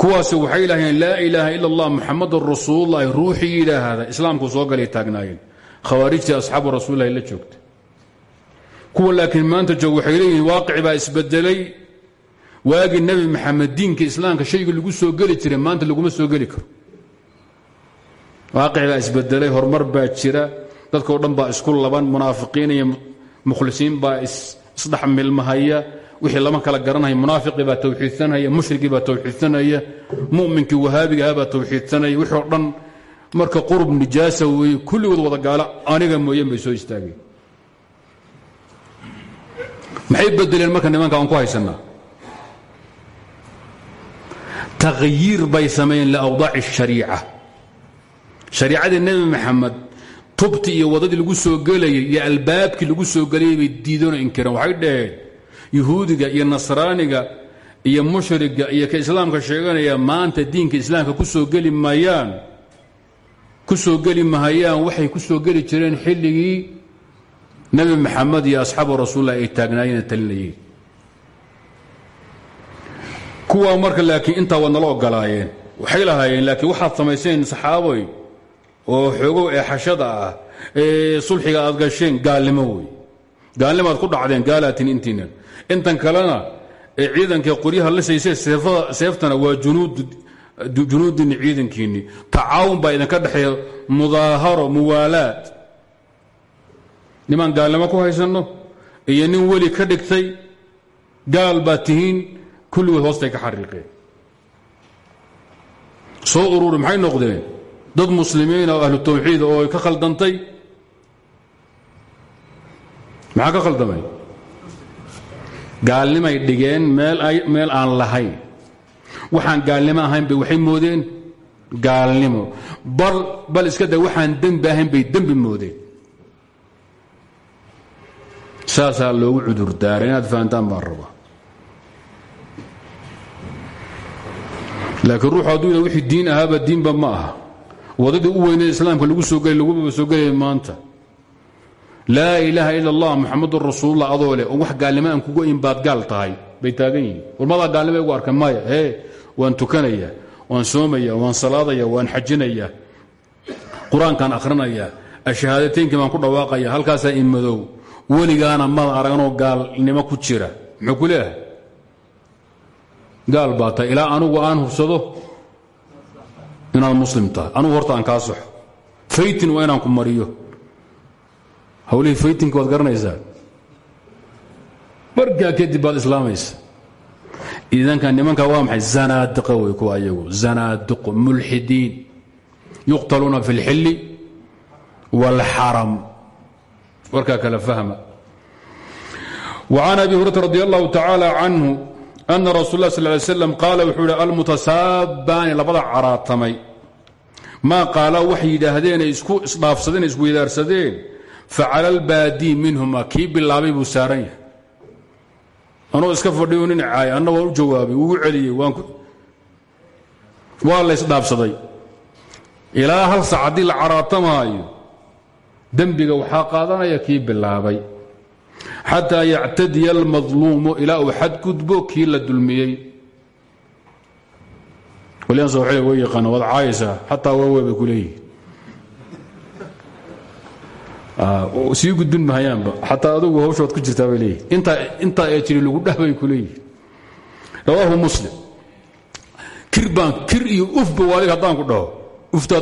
kuwaasi waxay idhaaheen laa ilaaha ila allah muxamadun rasuululahi ruuxii yidhaahda. Islaamkuu soo galay taagnaayeen. Khawaarijtii asxaabu rasuulilahi la joogta kuwa laakiin maanta joog waxay leeyihiin waaqici baa isbedelay. Waagii nebi maxamed diinka islaamka shayga lagu soo geli jiray maanta laguma soo geli karo waaqici baa isbedelay horumar baa jira. Dadkao dhan baa isku laban munaafiqiin iyo mukhlisiin baa isdhex milmahaya. Wixii lama kala garanaya munaafiqii baa tawxiidsanaya mushrikii baa tawxiidsanaya muminkii wahaabiga ahaa baa tawxiidsanaya. Wixii dhan marka qurub nijaasa weeye kulligood wada gaalo aniga mooyeen bay soo istaageen maxay bedeleen marka nimanka aan ku haysanaa takhyiir bay sameeyeen liawdaaci shariicadii nebi maxamed tubti iyo wadadii lagu soo gelayay iyo albaabkii lagu soo gelayay bay diidano inkireen waxay dhaheen yuhuudiga iyo nasraaniga iyo mushriga iyo ka islaamka sheeganaya maanta diinka islaamka ku soo geli mayaan ku soo geli mahayaan waxay ku soo geli jireen xilligii nebi maxamed iyo asxaabu rasuullah ay taagnaayeen talinayeen. Kuwaa marka laakiin intaa waad nala ogolaayeen waxay lahaayeen laakiin waxaad samayseen saxaaboy oo xoogow ee xashada ah ee sulxiga aad gasheen gaalnimo wey gaalnimaad ku dhacdeen gaalaatin intiina. Intan kalena ee ciidanka qoryaha la saysay seeftana waa junuudini ciidankiinni. Tacaawun baa idinka dhexeeya mudaaharo muwaalaad. Nimaan gaalnimo ku haysanno? Iyo nin weli ka dhigtay gaal baad tihiin kulligood hoostay ka xariiqeen. Soo ururi maxay noqdeen dad muslimiina oo ahlu tawxiid oo ka khaldantay? Maxaa ka khaldamay? Gaalnimay dhigeen meel aan lahayn. Waxaan gaalnimo ahayn bay waxay moodeen? Gaalnimo. Bal iska da waxaan dembi ahayn bay dembi moodeen. Saasaa loogu cudur daaray. Inaad fahantaan baan rabaa. Laakiin ruuxu hadduu yidha wixii diin ahaaba diinba ma aha wadadii u weyneed islaamka lagu soo gelay lagumaba soo gelaya maanta. Laa ilaaha ila allah muxamadun rasuulullah adoo leh wax gaalnimo aan kugu in baad gaal tahay bay taagan yihiin. Warmadaa gaalnimo igu arka maya hee waan tukanaya waan soomaya waan salaadaya waan xajinaya qur'aankaan akhrinaya ashahaadateynkai baan ku dhawaaqaya halkaasaa in madow weligaana mad aragnoo gaalnimo ku jira. Muxuu ku leeyahay? Gaal baa tahay ilaa anugu aan hubsado inaad muslim tahay anugu horta aan kaa soxo faytin waa inaan ku mariyo hawlihii faytinka waad garanaysaa markaa kadib baad islaamaysa idanka nimanka waa maxay zanaadiqa wey kuwa ayagu zanaadiqo mulxidiin yuqtaluuna fi اlxilli wاlxaram warkaa kale fahma وعn abi hurata radi allahu tacaalى canhu ana rasul اlah sal ly slam qaala wuxuu ihi almutasaabaani labada caraatamay maa qaala waxay yidhaahdeen ay isku isdhaafsadeen isku weydaarsadeen facala albaadii minhuma kii bilaabay buu saaran yahay anoo iska fadhiyo nin caay anna waan u jawaabay ugu celiyey waa la ysdhaafsaday ilaa hal sac haddii la caraatamaayo dembiga waxaa qaadanaya kii bilaabay xataa yactadiya almadluumu ilaa uu xadgudbo kii la dulmiyey. Walyaansa waxay way yaqaana waad caayaysaa xataa waawe bay ku leeyihiin sii gudbin mahayaanba xataa adugu hawshood ku jirtaa bay leeyihiin intaa ee jiri lagu dhah bay ku leeyihiin rawaahu muslim. Kir baan kir iyo ufba waadig haddaan ku dhaho. Uftaa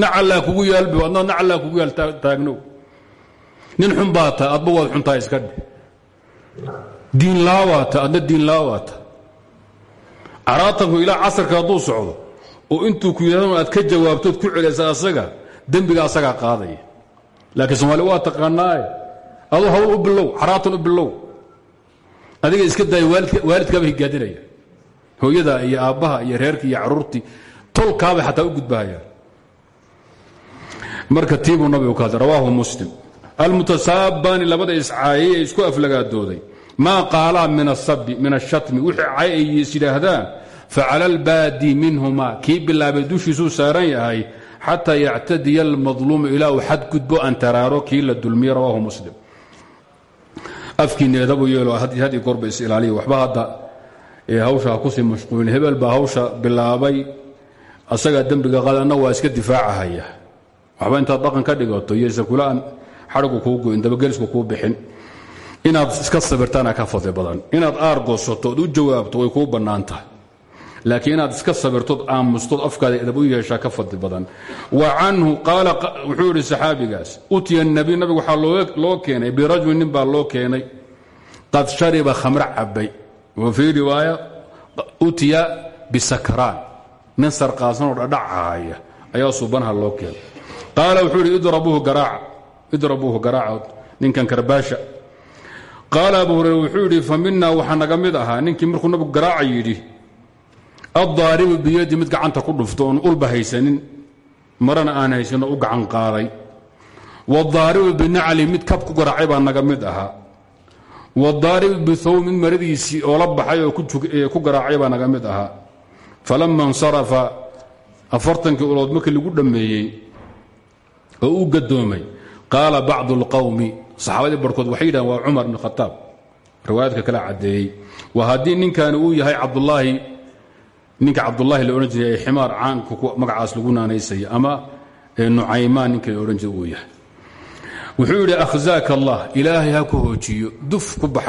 nacallaa kugu yaalbi adna nacallaa kugu yaal taagnow. Nin xun baa ta adba waad xuntaa iska dhe diinlaa waa ta adna diinlaa waa ta. Caraatanku ilaa casarka hadduu socdo oo intuu ku yidhahdo aad ka jawaabtood ku celaysa asaga dembiga asagaa qaadaya. Laakiin soomaali waa taqaanaaye aduu hawl u bilow caraatan u bilow. Adiga iska daaya waalidkaaba higaadinaya. Hooyada iyo aabbaha iyo reerkii iyo caruurtii tolkaabay xataa u gudbahayaan marka tiibuu nabigu ka hadlay rawaahu muslim. Almutasaabaani labada iscaayay ee isku aflagaadooday maa qaalaa min asabi min ashatmi wixii cay ay is yidhaahdaan facala albaadi minhuma kii bilaabay dushiisuu saaran yahay xataa yactadiya almadluumu ilaa uu xadgudbo an taraaro kii la dulmiye rawaahu muslim. Afkiina edabu yeelo had goorba is ilaaliya. Waxba hadda hawsha ha ku sii mashquulin. Hebel baa hawsha bilaabay asagaa dembiga qadanna waa iska difaacahaya waxba intaad dhaqan ka dhigato iyo sakulaan xadhigu kuu goyn dabagelisku kuu bixin. Inaad iska sabirtaana ka fadli badan. Inaad aargoosato ood u jawaabto way kuu bannaan laakiin inaad iska sabirtood aamustood afkaada edab u ka fadli badan. Wa canhu qaala wuxuu yidhi saxaabigaas utiya nabiy nabigu waxaa loo keenay birajul nin baa loo keenay. Qad shariba khamro cabay wa fii riwaaya utiya bisakraan. Nin sarqaasanoo dhadhachaya ayaa suubanaha loo keenay qaala wuxuu yidhi idrabuuhu garaaca. Ninkan karbaasha. Qaala abu hurayre wuxuu yidhi fa minaa naga mid ahaa ninkii markuu nabigu garaaca yidhi addaaribu biyadi mid gacanta ku dhufto oon ulba marana aan u gacan qaaday. Wadaaribu binacli mid kab ku garaacay baa naga mid ahaa. Wadaaribu bithawb mid maradiisii oo la baxay oo ku garaacay baa naga mid ahaa. Falama insarafa afartankii ulood markii lagu dhammeeyey oo u gadoomay qaala bacdu اlqowmi saxaabadii barhkood waxay yidhahan waa cumar bn khataab. Riwaayaadka kala caddeeyey. Waa haddii ninkaani uu yahay cabdulaahi ninka cabdulaahi la odhan ee ximaar caanka magacaas lagu naanaysaya ama nucaymaan ninka la uu yahay. Wuxuu yidhi akhzaaka allah ilaahay ha ku hoojiyo duf ku bax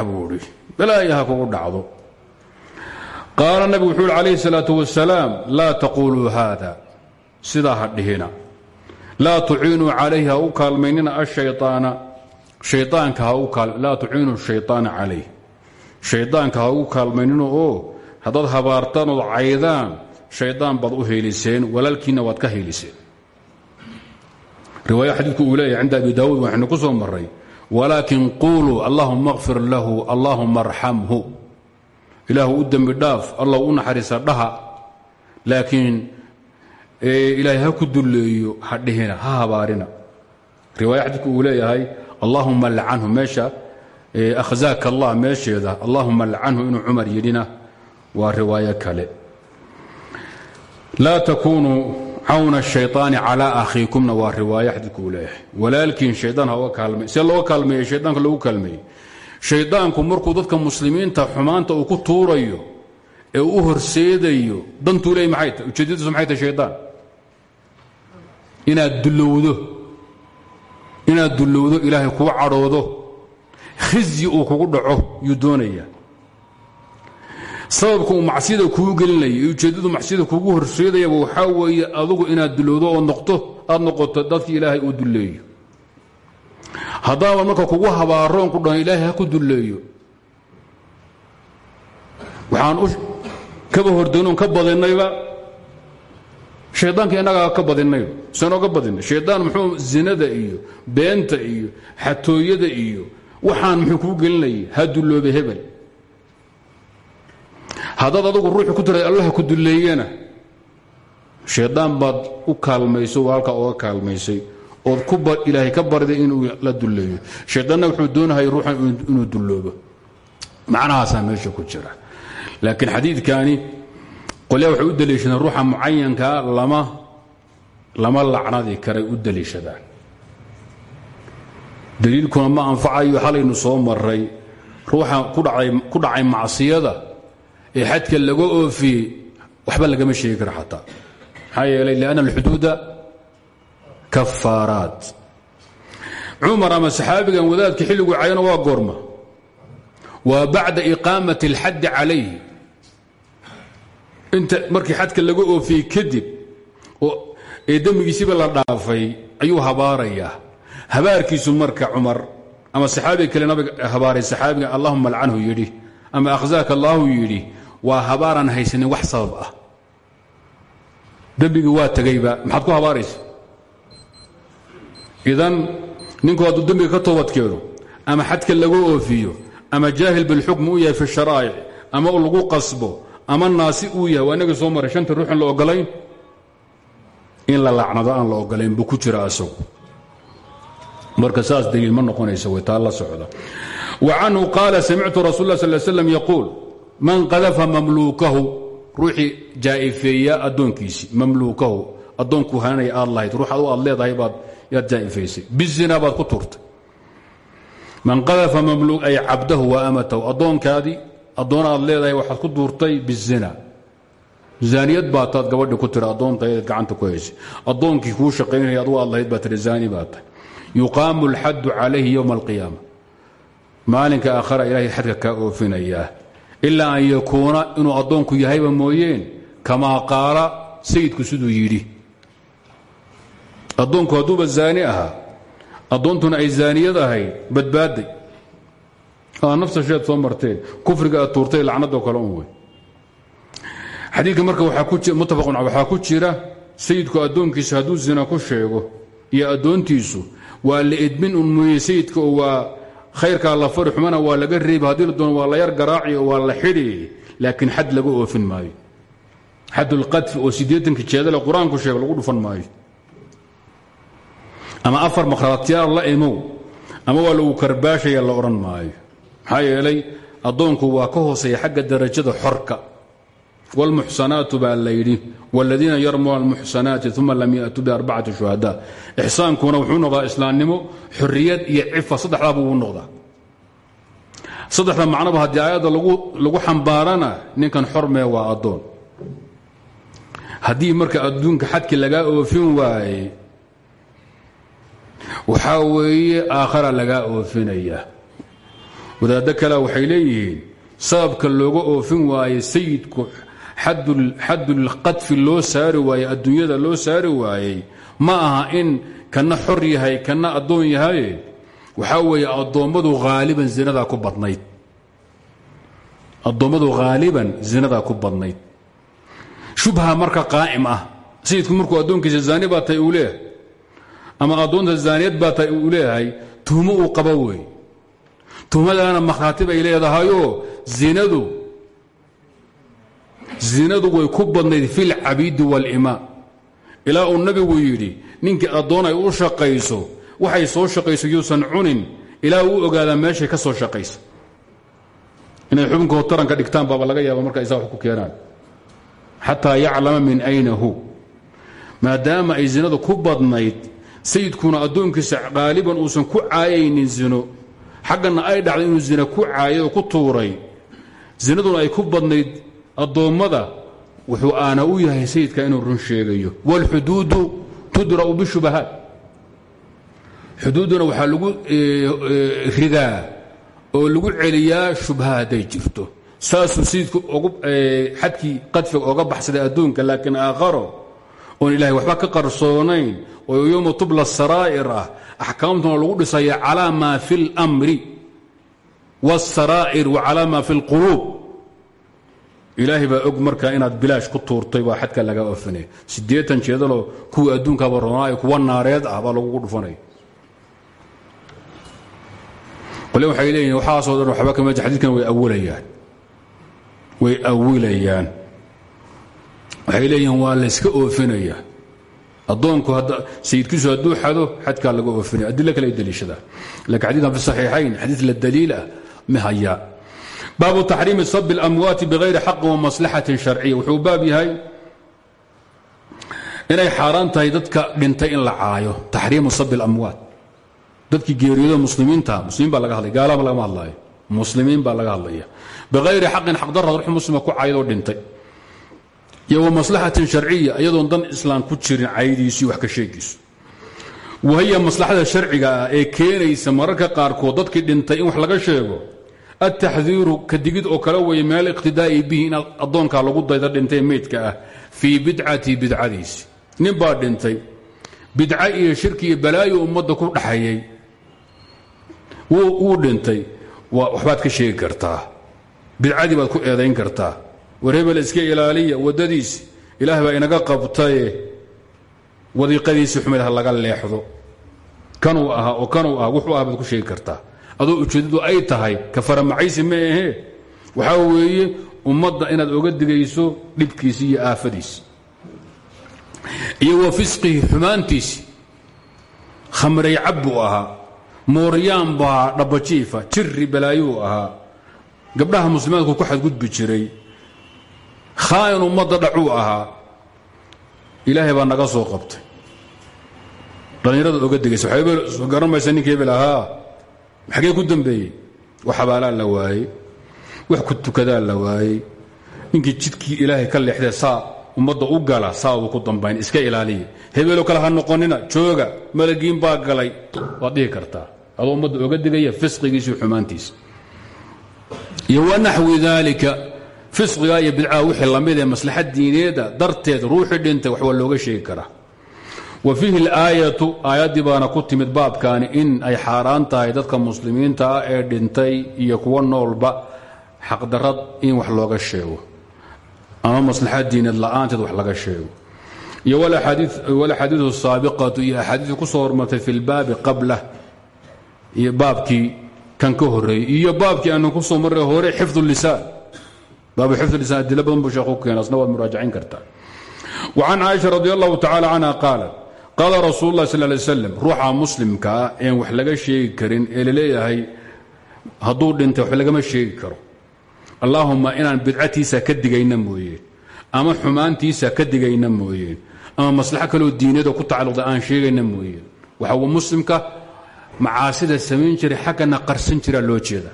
balaahi ha kugu dhacdo. Qaala nabigu wuxuu yidhi calayhi salaatu wasalaam laa taquuluu haada. Sidaa laa tuciinuu calayhi ha u kaalmaynina ashayaana laa tuciinuu shayaana calayh shaydaanka ha ugu kaalmaynino oo haddaad habaartaan ood caydaan shaydaan baad u heeliseen walaalkiinna waad ka heeliseen. Riwaaya xadiidku uu leeyahay cinda abi daawuud waxaynu ku soo marray walaakin quuluu allahuma kfir lahu allahuma arxamhu ilaahu u dembi dhaaf allah u naxariisa dhaha ilaahay ha ku duleeyo ha dhihina ha habaarina. Riwaaya xadiidku leeyahay allaahuma lcanhu meesha akhzaaka allah meesheeda allahuma lcanhu inuu cumar yidhina waa riwaayo kale. Laa takuunuu cawna shayaani calaa akhiikumna waa riwaayo xadiidku uu leeyahay. Walaalkiin shayaan ha uga kaalmay loo kaalmeeyey shayaanka loogu kaalmeeyey. Shayaanku markuu dadka muslimiinta xumaanta uu ku tuurayo ee u horseedayo dantuu leey maxay tahay ujeedadiisu inaad dullowdo inaad dullowdo ilaahay kuu cadhoodo khizyi uu kugu dhaco yuu doonayaa. Sababka uu macsiyada kuu gelinaya ujeeddadu macsiyada kuugu horseedayaba waxaa weeye adugu inaad dullowdo oo noqto aad noqoto dadkii ilaahay uu dulleeyo. Haddaaba marka kugu habaaroon ku dhahan ilaahay ha ku dulleeyo. Waxaan u kaba hordaynoon ka badinayba shaydaanka innagaa ka badinayba sanooga badinay shaydaan muxuu zinada iyo beenta iyo xatooyada iyo waxaan muxuu kuu gelinayay? Ha dulloobe hebel. Haddaad adugu ruuxu ku tira allah ku dulleeyana shaydaan baad u kaalmayso halkaa oga kaalmaysay. Ood ilaahay ka bariday inuu la dulleeyo. Shaydaanna wuxuu doonahay ruuxan inuu dulloobo. Macnahaasaa meesha ku jira. Laakiin xadiidkani qolyaa waxay u daliishadeen ruuxa mucayankaa lama lama lacnadi karay u daliishadaan daliilkuna ma anfacayo xalaynu soo maray ruuxa ku dhacay macsiyada ee xadka laga oofiyey waxba lagama sheegi karo xataa. Maxaa yeelay lianna alxuduuda kafaaraat. Cumar ama saxaabigan wadaadka xilligu cayana waa goorma. Waa bacda iqaamati اlxaddi calayh inta markii xadka laga oofiyey kadib ee dembigiisiba la dhaafay ayuu habaarayaa. Habaarkiisu marka cumar ama saxaabiga kale nabiga habaaray saxaabiga allahuma alcanhu yidhi ama akhzaaka allaahu yidhi waa habaaraan haysanin wax sabab ah. Dembigii waa tegayba maxaad ku habaaraysa? Idan ninku hadduu dembiga ka toobadkeeno ama xadka laga oofiyo ama jaahil bilxukm u yahay fi sharaa'ic ama lagu qasbo ama naasi uu yahay waa inagii soo maray. Shanta ruuxan la ogolayn in la lacnado aan la ogolayn buu ku jira asagu. Marka saas daliil ma noqonaysa way taa la socda. Wa canhu qaala samictu rasul lah sal slam yaquul man qadafa mamluukahu ruuxii jaa'ifeeya addoonkiisii. Mamluukahu addoonkuu hananaya aad lahayd ruux adu aad leedahay baad yaad jaaifaysay bizina baad ku turtay man qadafa mamluuk ay cabdahu wa amatahu addoonkaadii addoon aad leedahay waxaad ku duurtay bizina. Zaaniyad baa taad gabadhi ku tiri addoontayd gacanta ku haysay addoonkii kuu shaqaynaya adugu aad lahayd baa tiri zaani baa tahay. Yuqaamu alxaddu calayhi yowma alqiyaama maalinka aakhara ilaahay xadka kaa oofinayaa. Ilaa an yakuuna inuu addoonku yahayba mooyeen kamaa qaala sayidku siduu yidhi. Addoonku hadduuba zaani ahaa. Addoontuna ay zaaniyad ahayd badbaaday aa nafta sheed soo marteen kufriga aad tuurtay lacnadoo kale un wey xadiidka marka muttafaqun waxaa ku jira sayidku addoonkiisa hadduu zina ku sheego iyo addoontiisu waa la edmin un mooye sayidka oo waa khayrkaa la fari xumana waa laga reebi haddii la doono waa la yar garaaci oo waa la xidhi laakiin xad laga oofin maayo. Xadulqadfi oo siddeetanka jeedale qur'aanku sheega lagu dhufan maayo. Ama afar makhraatyaal la imow ama waa lagu karbaashaya la odhan maayo maxaa yeelay addoonku waa ka hooseeya xagga darajada xorka wاlmuxsanaatu baa la yidhi wاladiina yarmuna almuxsanaati uma lam yaأtuu biarbacati shuhada ixsaankuna wuxuu noqdaa islaamnimo xoriyad iyo cifa saddexdaaba uu noqdaa saddexda macnoba haddii aayadda lagu xambaarana ninkan xormee waa addoon haddii marka adduunka xadkii lagaa oofin waaye waxaa weeye aakhara lagaa oofinaya wadaaddo kale waxay leeyihiin sababka looga oofin waaye sayidku xadulqadfi loo saari waaye adduunyada loo saari waayey ma aha in kana xor yahay kana addoon yahaye waxaa weeye addoommadu haaliban zinadaa ku badnayd. Addoommadu haaliban zinadaa ku badnayd. Shubha marka qaa'im ah. Sayidku markuu addoonkiisa zaani baa tahay leeyahay. Ama addoonta zaaniyad baa tahay uu leeyahay tuhmo uu qabo wey tuhmadaana makhraatib ay leedahayoo zinadu zinadu way ku badnayd fi lcabiidi wاlimaa ilaa uu nabigu yidhi ninkii addoon ay u shaqayso waxay soo shaqayso yuusan cunin ilaa uu ogaadaa meeshay ka soo shaqaysa. Inay xubinka taranka dhigtaan baaba laga yaaba marka isaa wax ku keenaan. Xataa yaclama min ayna hu. Maadaama ay zinadu ku badnayd sayidkuna addoonkiisa qaaliban uusan ku caayaynin zino xaggana ay dhacday inuu zina ku caayay oo ku tuuray. Zinaduna ay ku badnayd addoommada. Wuxuu aana u yahay sayidka inuu run sheegayo. Wاlxuduudu tudra'u bishubahaat xuduudduna waxaa lagu ridaa oo lagu celiyaa shubha hadday jirto. Saasuu sayidku xadkii qadfiga oga baxsaday adduunka laakiin aakharo oon ilahay waxba ka qarsoonayn oo yowma tubla saraa'ir ah axkaamtuna lagu dhisaya calaa maa fi اlmri wاsaraa'ir wa calaa maa fi اlquluub ilaahay baa og markaa inaad bilaash ku tuurtay baa xadka laga ofanay siddeetan jeedaloo kuwa adduunkaaba roonaayo kuwa naareed ah baa lagugu dhufanaya qole waxay leeyihin waxaasoo dhan waxba kama xadiidkan way awilayaan way awilayaan waxay leeyihiin waa layska oofinaya addoonku sayidkiisu hadduu xado xadkaa laga oofinaya adilo kale ay deliishadaan laakiin xadiikan fi saxiixayn xadiid la daliil ah ma hayaa baabu taxriimi sab اlamwaati bغayri xaqin wamaslaxatin sharciya wuxuu baab yahay inay xaaraan tahay dadka dhintay in la caayo taxriimu sab اlamwaat dadkii geeriyooda muslimiinta muslimiin baa laga hadlay gaalaba lagama hadlaayo muslimiin baa laga hadlaya bغayri xaqin xaqdarad ruux muslima ku caydoo dhintay iyo wamaslaxatin sharciya iyadoon dan islaam ku jirin caydiisii wax ka sheegiisu wahiya maslaxada sharciga ah ee keenaysa mararka qaarkood dadkii dhintay in wax laga sheego altaxdiiru ka digid oo kale weeye meel iqtidaa'i bihi in addoonkaa lagu dayda dhintay meydka ah fii bidcati bidcadiisi. Nin dhintay bidca iyo shirki iyo balaayo ummadda ku dhaxayay. Wuu dhintay. Waxbaad ka sheegi kartaa. Bidcadii baad ku eedayn kartaa war hebel iska ilaaliya waddadiisi ilaah baa inaga qabtaye. Wadiiqadiisii xumayd ha laga leexdo. Kanuu ahaa oo kanuu ahaa wuxuu aha baad ku sheegi kartaa adoo ujeeddadu ay tahay kafaramacaysi ma ahee waxaa weeye ummadda inaad oga digayso dhibkiisi iyo aafadiisi. Iyo wa fisqihi xumaantiisi. Khamray cab buu ahaa. Mooryaan dhabbajiifa jiri balaayuu ahaa. Gabdhaha muslimaadku ku xadgudbi jiray khaa'in ummadda dhacuu ahaa ilaahay baa naga soo qabtay. Dhallinyarada oga digaysa waxay garan maysa ninkii hebel ahaa. Xagee ku dambeeyey? Wax habaalaa la waayey wax ku tukadaa la waayey. Ninkii jidkii ilaahay ka leexdee saa ummadda u gala saabuu ku dambayn iska ilaaliya hebelo kale ha noqonina jooga malagiin baa galay. Waad dhihi kartaa. Adoo ummadda oga digaya fisqigiisii xumaantiisa iyo wanaxwi daalika fisqiga iyo bidcaha wixii la mid ee maslaxad diineeda darteed ruuxii dhintay wax waa looga sheegi karaa. Wa fiihi alaayatu aayaddii baana ku timid baabkaani in ay xaaraan tahay dadka muslimiinta ah ee dhintay iyo kuwa noolba xaqdarad in wax looga sheego. Ama maslaxad diineed la'aanteed wax laga sheego. Iyo walaxaadiiu saabiqatu iyo axaadiiu ku soo hormartay fi lbaabi qablah iyo baabkii kan ka horeeyey iyo baabkii aanu ku soo marray hore xifd lisaan baabu xifd lisaan adilo badan buu sheekhu keena asna waad muraajacayn kartaa وcan caaisha radi allahu tacala canha qaalat qaala rasuul اlah sal lay slam ruuxa muslimkaa een wax laga sheegi karin ee la leeyahay hadduu dhintay wax lagama sheegi karo allaahuma inaan bidcatiisa ka digayna mooyeen ama xumaantiisa ka digayna mooyeen ama maslaxo kaloo diiniyado ku tacalluqda aan sheegayna mooyeen waxa muslimka macaasida samayn jiray xaggana qarsan jiraa loo jeeda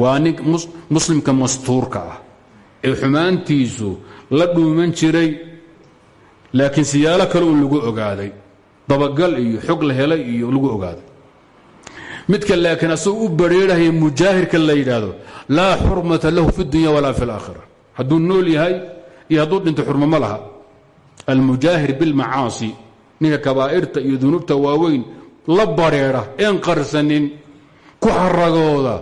waa nin muslimka mastuurka ah. Ee xumaantiisu la dhuuman jiray laakiin siyaalo kale uu lagu ogaaday. Dabagal iyo xog la helay iyo lagu ogaaday. Midka laakiin asagoo u bareerhaya mujaahirka la yidhaahdo laa xurmata lahu fi dunya walaa fi اlaakhira hadduu nool yahay iyo hadduu dhinto xurmo ma laha. Almujaahir bilmacaasi ninka kabaa'irta iyo dunuubta waaweyn la bareera een qarsanin ku xaragooda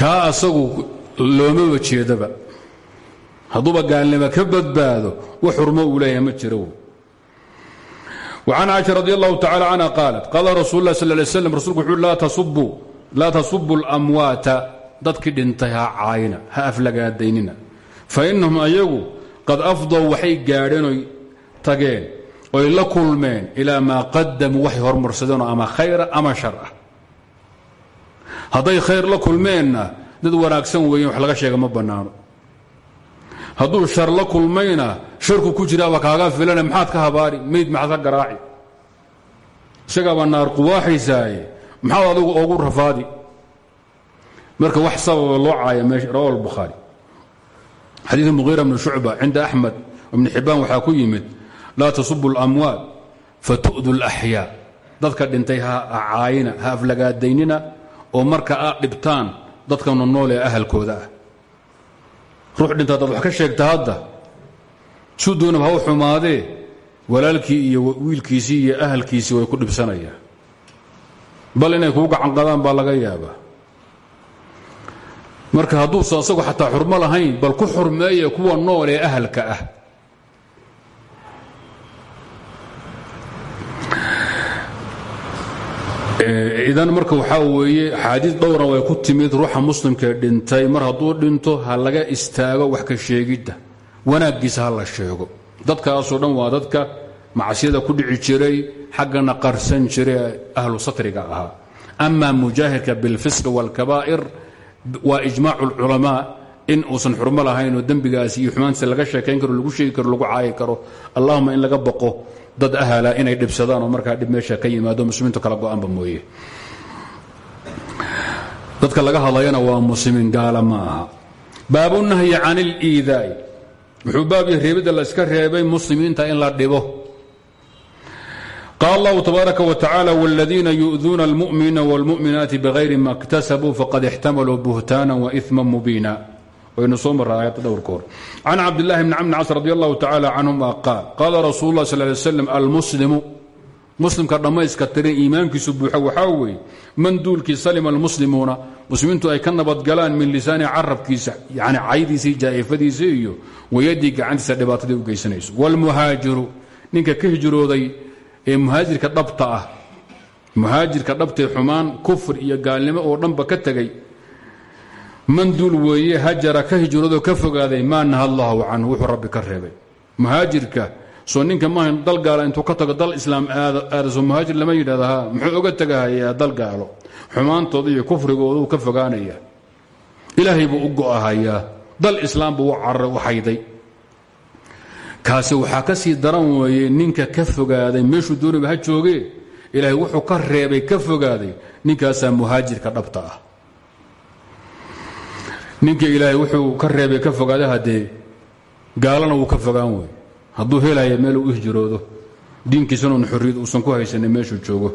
kaa asagu looma wajeedaba hadduuba gaalnimo ka badbaado wax urmo uu leeyahay ma jiro. An caaisha radi allahu tacala canha qaalat qaala rasuul lah sal lay slam rsulku wuxu ui laa tasubu اlamwaata dadkii dhintay ha caayna ha aflagaadaynina. Fainahum ayagu qad afdow waxay gaadheen oy tageen oy la kulmeen ilaa maa qadamuu waxay hormarsadeenoo ama khayra ama shar ah hadday khayr la kulmeenna dad wanaagsan weeyen wax laga sheega ma bannaano. Hadduu shar la kulmayna sharku ku jiraaba kaaga filane maxaad ka habaari mayd maxaad garaaci. Isagaabaa naar quwaaxaysaaye maxaad adigu ogu rafaadi. Marka wax sababa loo caaya meesha rawa albukhaari. Xadiid muqiira bni shucba cinda axmed ibni xibbaan waxaa ku yimid laa tasubu اlamwaad fatu'du اlaxyaa dadka dhintay ha caayina ha aflagaadaynina oo marka aad dhibtaan dadkana nool ee ahalkooda ah. Ruux dhinta adaad wax ka sheegta hadda suu doonaba ha u xumaadee walaalkii iyo wiilkiisii iyo ahalkiisii way ku dhibsanayaan. Bal inay kuu gacanqadaan baa laga yaabaa. Marka hadduusa asagu xataa xurmo lahayn bal ku xurmeeya kuwa nool ee ahalka ah idan marka waxaa weeye axaadiid dhowra way ku timid ruuxa muslimkee dhintay mar hadduu dhinto ha laga istaago wax ka sheegidda. Wanaaggiisa ha la sheego. Dadkaasoo dhan waa dadka macsiyada ku dhici jiray xaggana qarsan jiray ahlu satriga ahaa. Ama mujaahirka bilfisqi wاlkabaa'ir waa ijmaacu اlculamaa in uusan xurmo lahaynoo dembigaasi iyo xumaantiisa laga sheekayn karo lagu sheegi karo lagu caayi karo allahuma in laga baqo dad ahala inay dhibsadaan oo markaa dhib meesha ka yimaado muslimiintu kala go-aanba mooye dadka laga hadlayana waa muslimiin gaala ma aha baabunahyi can اliidaa'i wuxuu baab yahay reebidda la iska reebay muslimiinta in la dhibo qaal allahu tabaaraka wa tacala wاladiina yu'duuna اlmu'miniina wاlmu'minaati bغayri ma اktasabuu faqad ixtamaluu buhtaana waإثma mubiina waynu soo marra aayadda dhowrka hor. Can cabdillahi bni camr cas radi allahu tacala canhuma qaal qaala rasuulu lah sal lay slam almuslimu muslimka dhammayska tiran iimaankiisu buuxa waxaa weeye man duulkii salima almuslimuuna muslimiintu ay ka nabadgalaan min lisaani carabkiisa yani caydiisii jaa'ifadiisa iyo wayadii gacantiisa dhibaatadii u geysanayso. Wاlmuhaajiru ninka ka hijrooday ee muhaajirka dhabta ah muhaajirka dhabtae xumaan kufr iyo gaalnimo oo dhanba ka tegay man duul weeye hajara ka hijroodoo ka fogaaday maa naha allahu canhu wuxuu rabbi ka reebay. Muhaajirka soo ninka maaha dal gaala intuu ka tago dal islaam aadaso muhaajir lama yidhahda ha muxuu oga tegahayaa dal gaalo? Xumaantooda iyo kufrigooda uu ka fogaanaya. Ilaahay buu u go'ahayaa. Dal islaam buu u u xayday. Kaasi waxaa ka sii daran weeye ninka ka fogaaday meeshuu dooniba ha joogee? Ilaahay wuxuu ka reebay ka fogaaday. Ninkaasaa muhaajirka dhabta ah ninka ilaahay wuxuu ka reebay ka fogaaday haddee gaalana wuu ka fogaan wey hadduu helaya meel uu hijroodo diinkiisanuun xorriyad uusan ku haysanin meeshuu joogo.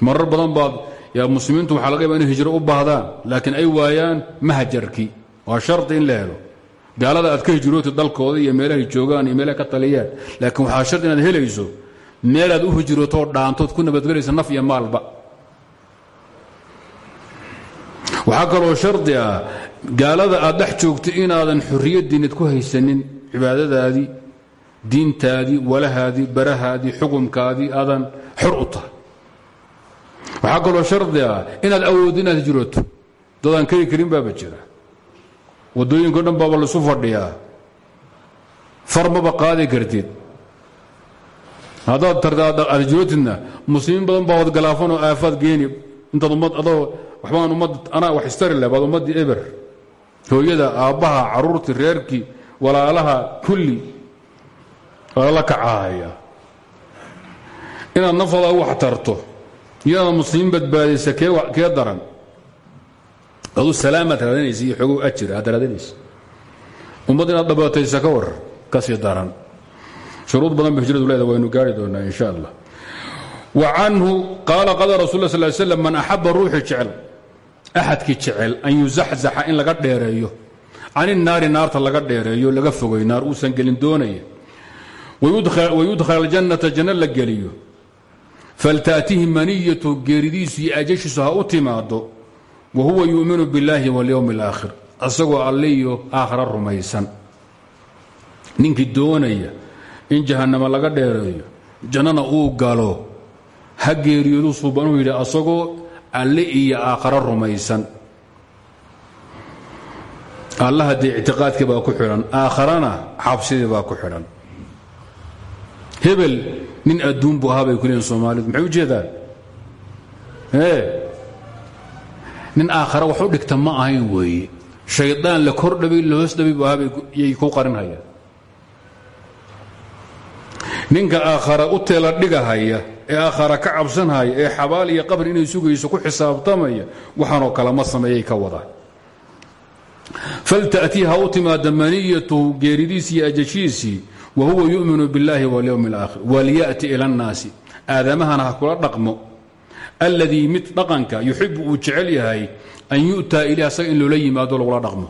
Marar badan baad yaa muslimiintu waxaa laga yaba inay hijro u baahdaan laakiin ay waayaan mahajarkii waa shardi in la helo. Gaalada aad ka hijrootid dalkooda iyo meelahay joogaan iyo meelahay ka taliyaan. Laakiin waxaa shardi inaad helayso meelaad u hijrootoo dhaantood ku nabadgelaysa naf iyo maalba waxaa kaloo shardi ah gaalada aad dhex joogto inaadan xorriyaddiinad ku haysanin cibaadadaadii diintaadii walahaadii barahaadii xukumkaadii aadan xor u tahay. Waxaa kaloo shardi ah inaad awooddo inaad hijrooto. Dadaan keri karin jira. Waddooyinko dhan baaba laisu fadhiyaa. Far maba qaadi kartid. Haddaad tartaad hijrootidna muslimiin badan baa wadgalaafan oo aafaad geeni intaad ummad adoo waxbaan ummad anaa wax istari leh baad ummaddii hooyada aabbaha carruurtii reerkii walaalaha kulli waa la kacahaya inaad wax tarto iyo inaad muslimiin badbaadaysa kee daran? Adu salaamaad raadinaysa iyo ajir aad raadinaysa. Ummad inaad dhabaataysa daran. Shuruud badan ba hijradu waynu gaari doonaa in sha allah. Wa canhu qaala qala rasul la sal slam man axaba ruuxii jecel axadkii jecel an yuzaxzaxa in laga dheereeyo can innaari naarta laga dheereeyo laga fogay naar uusan gelin doonaya wayudkhal aljannata janno la geliyo faltaatihi maniyatu geeridiisu iyo ajashiisu ha u timaado wa huwa yu'minu biاllaahi walyowm اlaakhir asagoo alliyo aakhira rumaysan ninkii doonaya in jahannama laga dheereeyo jannana uu galo ha geeriyoodu suubanuu yidhi alle iyo aakharo rumaysan. Allaha dee ictiqaadkii baa ku xidhan aakharana xabsidii baa ku xidhan. Hebel nin adduun buu ahaa bay ku leeyiin soomaalidu. Maxay u ee? Nin aakhara wax dhigta ma ahayn weeye. Shaydaan la kor dhabay la hoos dhabay ku qarinhayaan ninka aakhara u teeladhigahaya ee aakhara ka cabsanhaya ee xabaal iyo qabri inay sugayso ku xisaabtamaya waxaanoo kale ma sameeyay ka wada. Falta'tii ha u timaada maniyatuhu geeridiisii ajashiisii wa huwa yu'minu biاllaahi walyowmi اlaakhir walya'ti ila annaasi aadamahana ha kula dhaqmo. Alladii mid dhaqanka yuxibu uu jecel yahay an yu'taa ilayh asaga in loola yimaado lagula dhaqmo.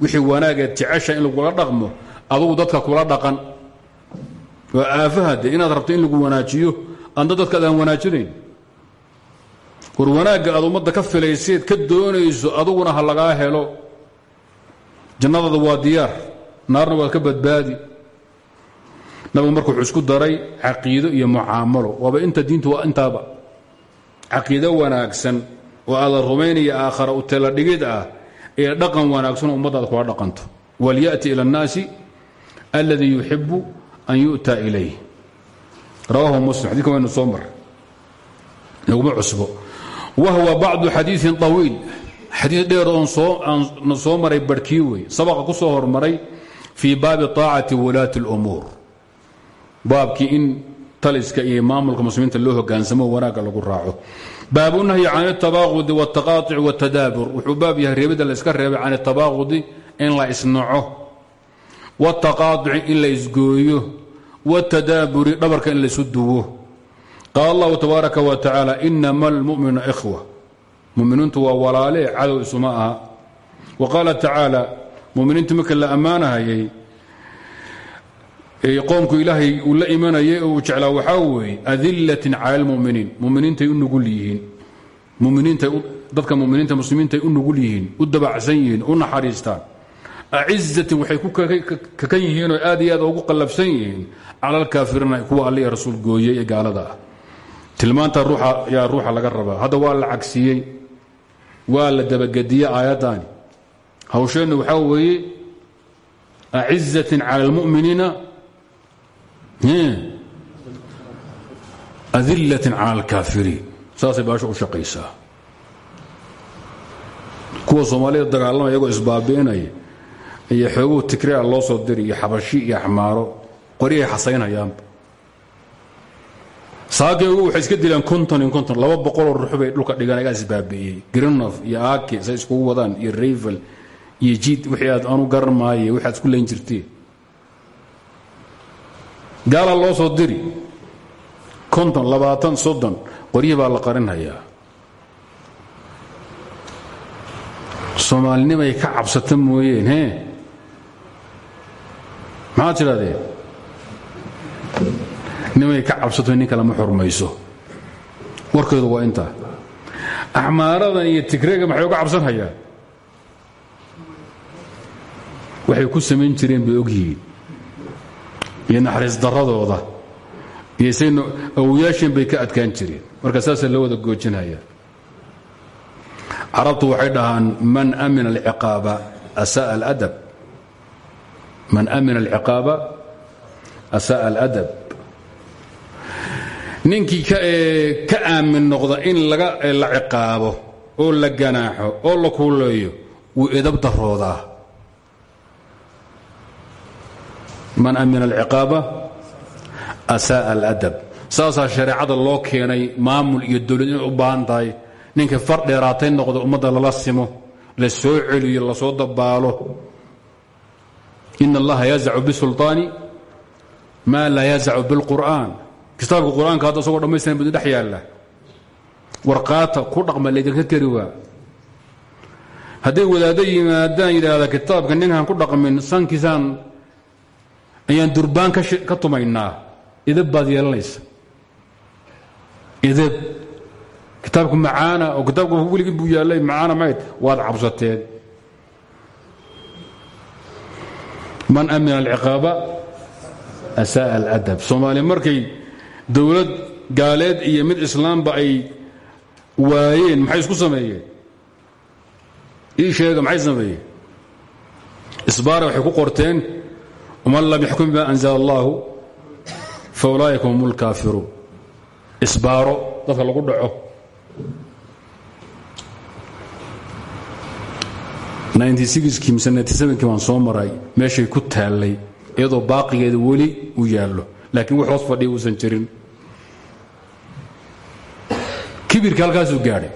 Wixii wanaageed jecesha in lagula dhaqmo adugu dadka kula dhaqan waa inaad rabto in lagu wanaajiyo anda dadka adaan wanaajinayn. War wanaagga aad ummadda ka filayseed ka doonayso aduguna ha lagaa helo. Jannadada waa diyaar naarna waad ka badbaadi. Nabigu marka wuxuu daray caqiido iyo mucaamalo. Waaba inta diintu waa intaaba. Caqiido wanaagsan oo aada rumaynaya aakhara u tela dhigid ah ee dhaqan wanaagsanoo ummaddaada kula dhaqanto. Walya'ti ila اnnaasi alladii yuxibu an yu'ta ilayh rawaahu muslim xadidka waynu soo mar naguma cusbo wahwa bacdu xadiiin طawiil xadiid dheer oon soona soo maray barhkii wey sabaqa ku soo hormaray fii baabi طaacati wulaati اlumuur baabkii in taliska iyo maamulka muslimiinta loo hogaansamo wanaagga lagu raaco baabu nahyi can اtabaaqudi wاtaqaaطuc wاtadaabur wuxuu baab yahay reebidda la iska reebay can اtabaaqudi in la isnaco wاtaqaaduci in la isgooyo wاtadaaburi dhabarka in laysu duwo. Qaala allahu tabaaraka wa tacaala inama almu'minu ikhwa. Muminiintu waa walaale cadow isuma aha. Wa qaala tacaala muminiinta marka la ammaanahayey qoomku ilaahay uu la imanayay oo uu jeclaa waxaa weeye adilatin cala almuminiin. Muminiintay u nugul yihiin. Muminiintay dadka muminiinta muslimiintay u nugul yihiin u dabacsan yihiin u naxariistaan acizatin waxay ku kakan yihiin oo aad iyo aad ugu qallabsan yihiin cala alkaafiriina kuwa alle rasuul gooyey gaalada ah. Tilmaanta yaa ruuxa laga rabaa. Hadda waa la cagsiyey waa la dabagediyey aayaddaani. Hawsheennu waxaa weeye acizatin cala almuminiina adilatin cala alkaafiriin. Saasay baasho u kuwa soomaalida dagaalamaya iyagoo iyo xooguhu tikria loo soo diri iyo xabashi iyo axmaaro qoryahay xasaynayaanba saakaygu waxay iska dilaan konton in konton laba boqoloo ruux dhulka dhigaan agaa isbaabi'iyey grinof iyo aake say iskugu wadaan iyo rayvel iyo jiid wixii aad anu garan maaye aad isku layn jirteen gaalaa loo soo diri. Konton labaatan soddon qoryihii baa la qarinhayaa soomaalinimay ka cabsata mooyeen maxaad tidhahdeen nimay ka cabsato nin kale ma xurmayso. Warkeedu waa intaa. Axmaaradan iyo tigreega maxay uga cabsan hayaan waxay ku samayn jireen bay ogyihiin iyo naxariis daradooda iyo say awoyaasheen bay ka adkaan jireen. Marka saasaa loo wada goojinaya carabtu waxay dhahaan man amina alciqaaba asaa aladab man amina alciqaaba asa'a aladab. Ninkii ka aamin noqda in la ciqaabo oo la ganaaxo oo la kuuleeyo wuu edab daroodaa man amina alciqaaba asa'a aladab. Saasaa shareecada loo keenay maamul iyo dowlad inay u baahan tahay. Ninkii far dheeraatay noqda ummadda lala simo la soo celiyo la soo dabaalo in allaha yazacu bisulطaani maa laa yazacu biاlqur'an kitaabka qur'aanka hadda isagoo dhamaystiran buu dhex yaalla ku dhaqma laydinka keri waa hadday wadaaddo yimaadaan yidhaahda kitaabka ninkaan ku dhaqmin sankiisaan ayaan durbaan ka tumaynaa idab baad yeelanaysa idab kitaabku macaana oo kitaabku weligii buu yaallay macaana mayd waad cabsateen man amina alciqaaba asa'a aladab. Soomaaliya markay dowlad gaaleed iyo mid islaamba ay waayeen maxay isku sameeyeen? Ii sheega maxay sameeyeen? Isbaara waxay ku qorteen man lam yaxkum bima anzala allahu fa ulaa'ika hum اlkaafiruun isbaaro dadka lagu dhaco kii mise kii baan soo maray meeshay ku taallay iyadoo baaqigeeda weli u yaallo. Laakiin wax hoos fadhiya uusan jirin. Kibirka halkaasuu gaadhay.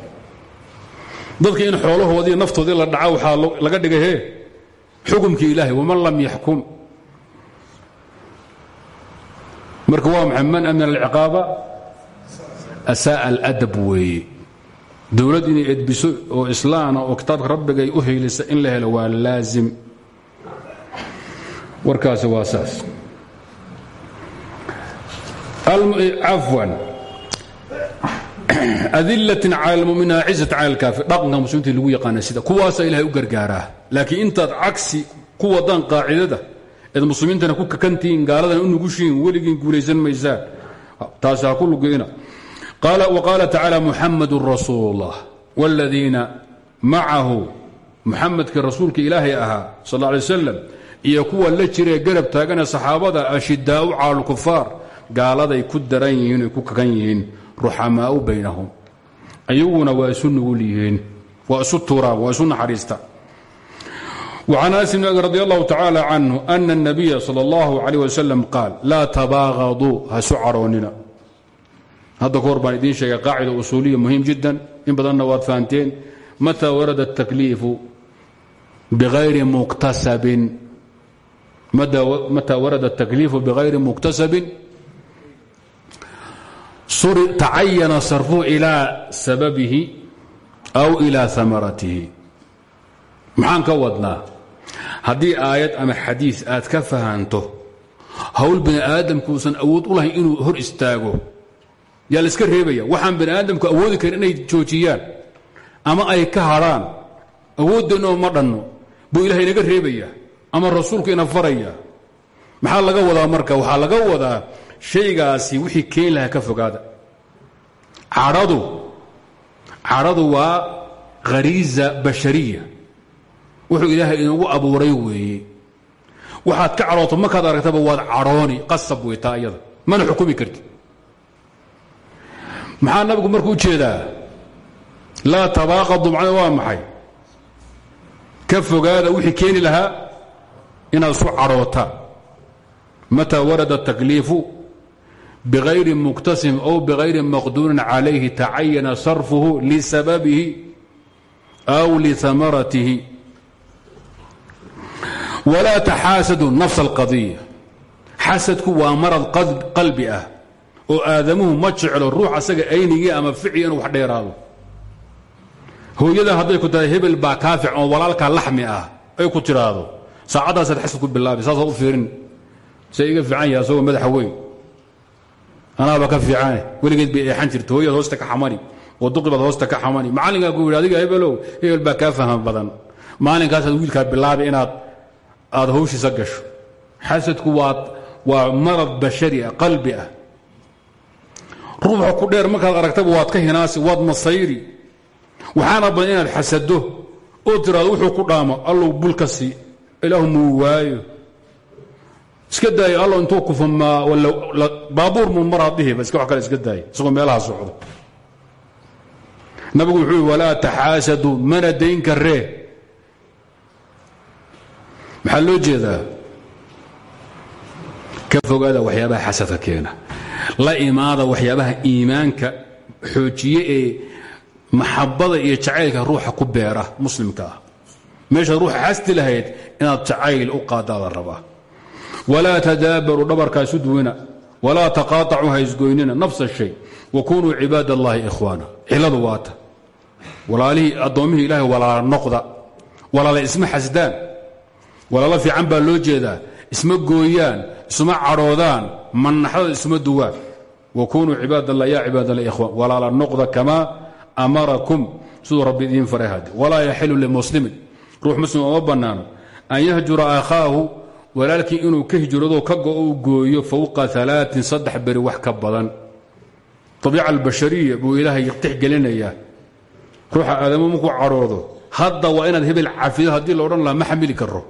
Dadka in xoolahoodii naftoodii la dhaca waxaa laga dhigay he xukumkii ilaahay waman lam yaxkum? Marka waa maxay man amina alciqaaba? Asa'a aladab weeye dowladd inay edbiso oo islaana oo kitaabka ay u heylisa in la helo waa laazim. Warkaasi waa saas. Cafwan adilatin cala almuminiin acizat cala alkaafir. Dhaqanka muslimiinta lagu yaqaana sida kuwaasaa ilahay u gargaaraa laakiin intaad cagsi ku wadaan qaacidada eed muslimiintana ku kakantihiin gaaladana u nugushihiin weligiin guulaysan maysaan. Taasi ha ku lugeena وqاaل تaعالى محamd رasuul الlah والadiina macahu muxamedkii rasuulka ilaahay ahaa sal اه عlيه وsلم iyo kuwa la jiree garab taagane saxaabada ashidaau calى الكufaar gaaladay ku daran yihiin ay ku kakan yihiin ruxamaau baynahum ayaguna waa isu nugul yihiin waa isu turaan waa isu naxariista وعن أنس بن رضي الله تعالى عنه أن النبي صلى الله عليه وسلم قاal laa تbاغضوا hasu caroonina hadda kahor baan idiin sheegay qaacida usuuliya muhiim jiddan in badanna waad fahanteen mata warada الtakliifu bغayri muktasabin mata warada الtakliifu bغayri muktasabin tacayana sarfuhu ilىa sababihi aw ilىa amaratihi maxaan ka wadnaa haddii aayad ama xadiis aad ka fahanto hawl bini aadamkuusan awood u lahayn inuu hor istaago yaa la iska reebaya. Waxaan bani aadamku awoodi karin inay joojiyaan ama ay ka hadhaan awoodeenoo ma dhanno. Buu ilahay inaga reebaya ama rasuulku ina faraya. Maxaa laga wadaa marka? Waxaa laga wadaa shaygaasi wixii keeni lahaa ka fogaada. Cadhadu cadhadu waa khariiza bashariya. Wuxuu ilaahay inagu abuuray weeye. Waxaad ka cadhooto markaad aragtaba waad cadhooni qasab wey iyada. Mana xukumi karti maxaa nabigu markuu u jeedaa laa tabaaqadu macna waa maxay? Ka fogaada wixii keeni lahaa inaad isu cadhoota. Mataa warada takliifu? Bikayri muktasim ow bikayri maqduurin calayhi tacayana sarfuhu lisababihi aw liamaratihi walaa taxaasadu nafsa alqadiya xasadku waa marad qalbi ah oo aadamuhu ma jeclo ruux asaga aynigii ama inuu wax dheeraado. Hooyada hadday ku tahay hebel baa kaafic oo walaalkaa laxmi ah ay ku tidhaahdo saacadaasaad xasad ku bilaabi saasaad u fiirin. Se fiican yahay asagoo madaxa weyn. Anaaba ka fiicane weligeed bay eexan jirta hooyaad hoosta ka xamani oo duqi baad hoosta ka xamani. Macallinkaa ku yidhi hebelow hebel baa kaa faham badan. Maalinkaasaad wiilkaa bilaabi inaad aad hawshiisa gasho. Xasadku waa waa marad bashari ah qalbi ah ruuxa ku dheer markaad aragtaba waad ka hinaasi waad masayri. Waxaana badan inaad xasado oo tiraado wuxuu ku dhaamo allow bulka sii ilaahu muu waayo. Iska daayo allow intuu kufamaa baabuur muu maraad dhihiba iska wax kale iska daayo isagoo meelaha socdo. Nabigu wuxuu yhi walaa taxaasadu mana dayn maxaa loo jeedaa? Ka fogaada waxyaabaha xasadka keena la imaada waxyaabaha iimaanka xoojiye ee maxabada iyo jacaylka ruuxa ku beera muslimka ah. Meeshaad ruuxa xasti lahayd inaad jacayl u qaadaada rabaa walaa tadaabaruu dhabarkaa isu duwina. Walaa taqaatacuu ha isgoynina nafsa shay. Wakunuu cibaad allahi ikhwaana. Ciladu waata walaalihii addoommihii ilaahay walaala noqda. Walaala isma xasdaan. Walaalo fiican baa loo jeedaa isma gooyaan isma cadhoodaan mannaxdada isma duwaan. Wakunuu cibaad allah ya cibaad allah ikhwaan walaala noqda kamaa amarakum. Siduu rabbi idiin faray hadde walaa yaxilu limuslimin muslim oma bannaano. An yahjura akhaahu walaalkii inuu ka hijrado ka go u gooyo fowqa alaain saddex beri wax ka badan. Abiica albashariya buu ilaahay tixgelinayaa ruuxa aadamo markuu cadhoodo hadda waa inaad hebel cafido haddii la odhan lahaa ma xamili karo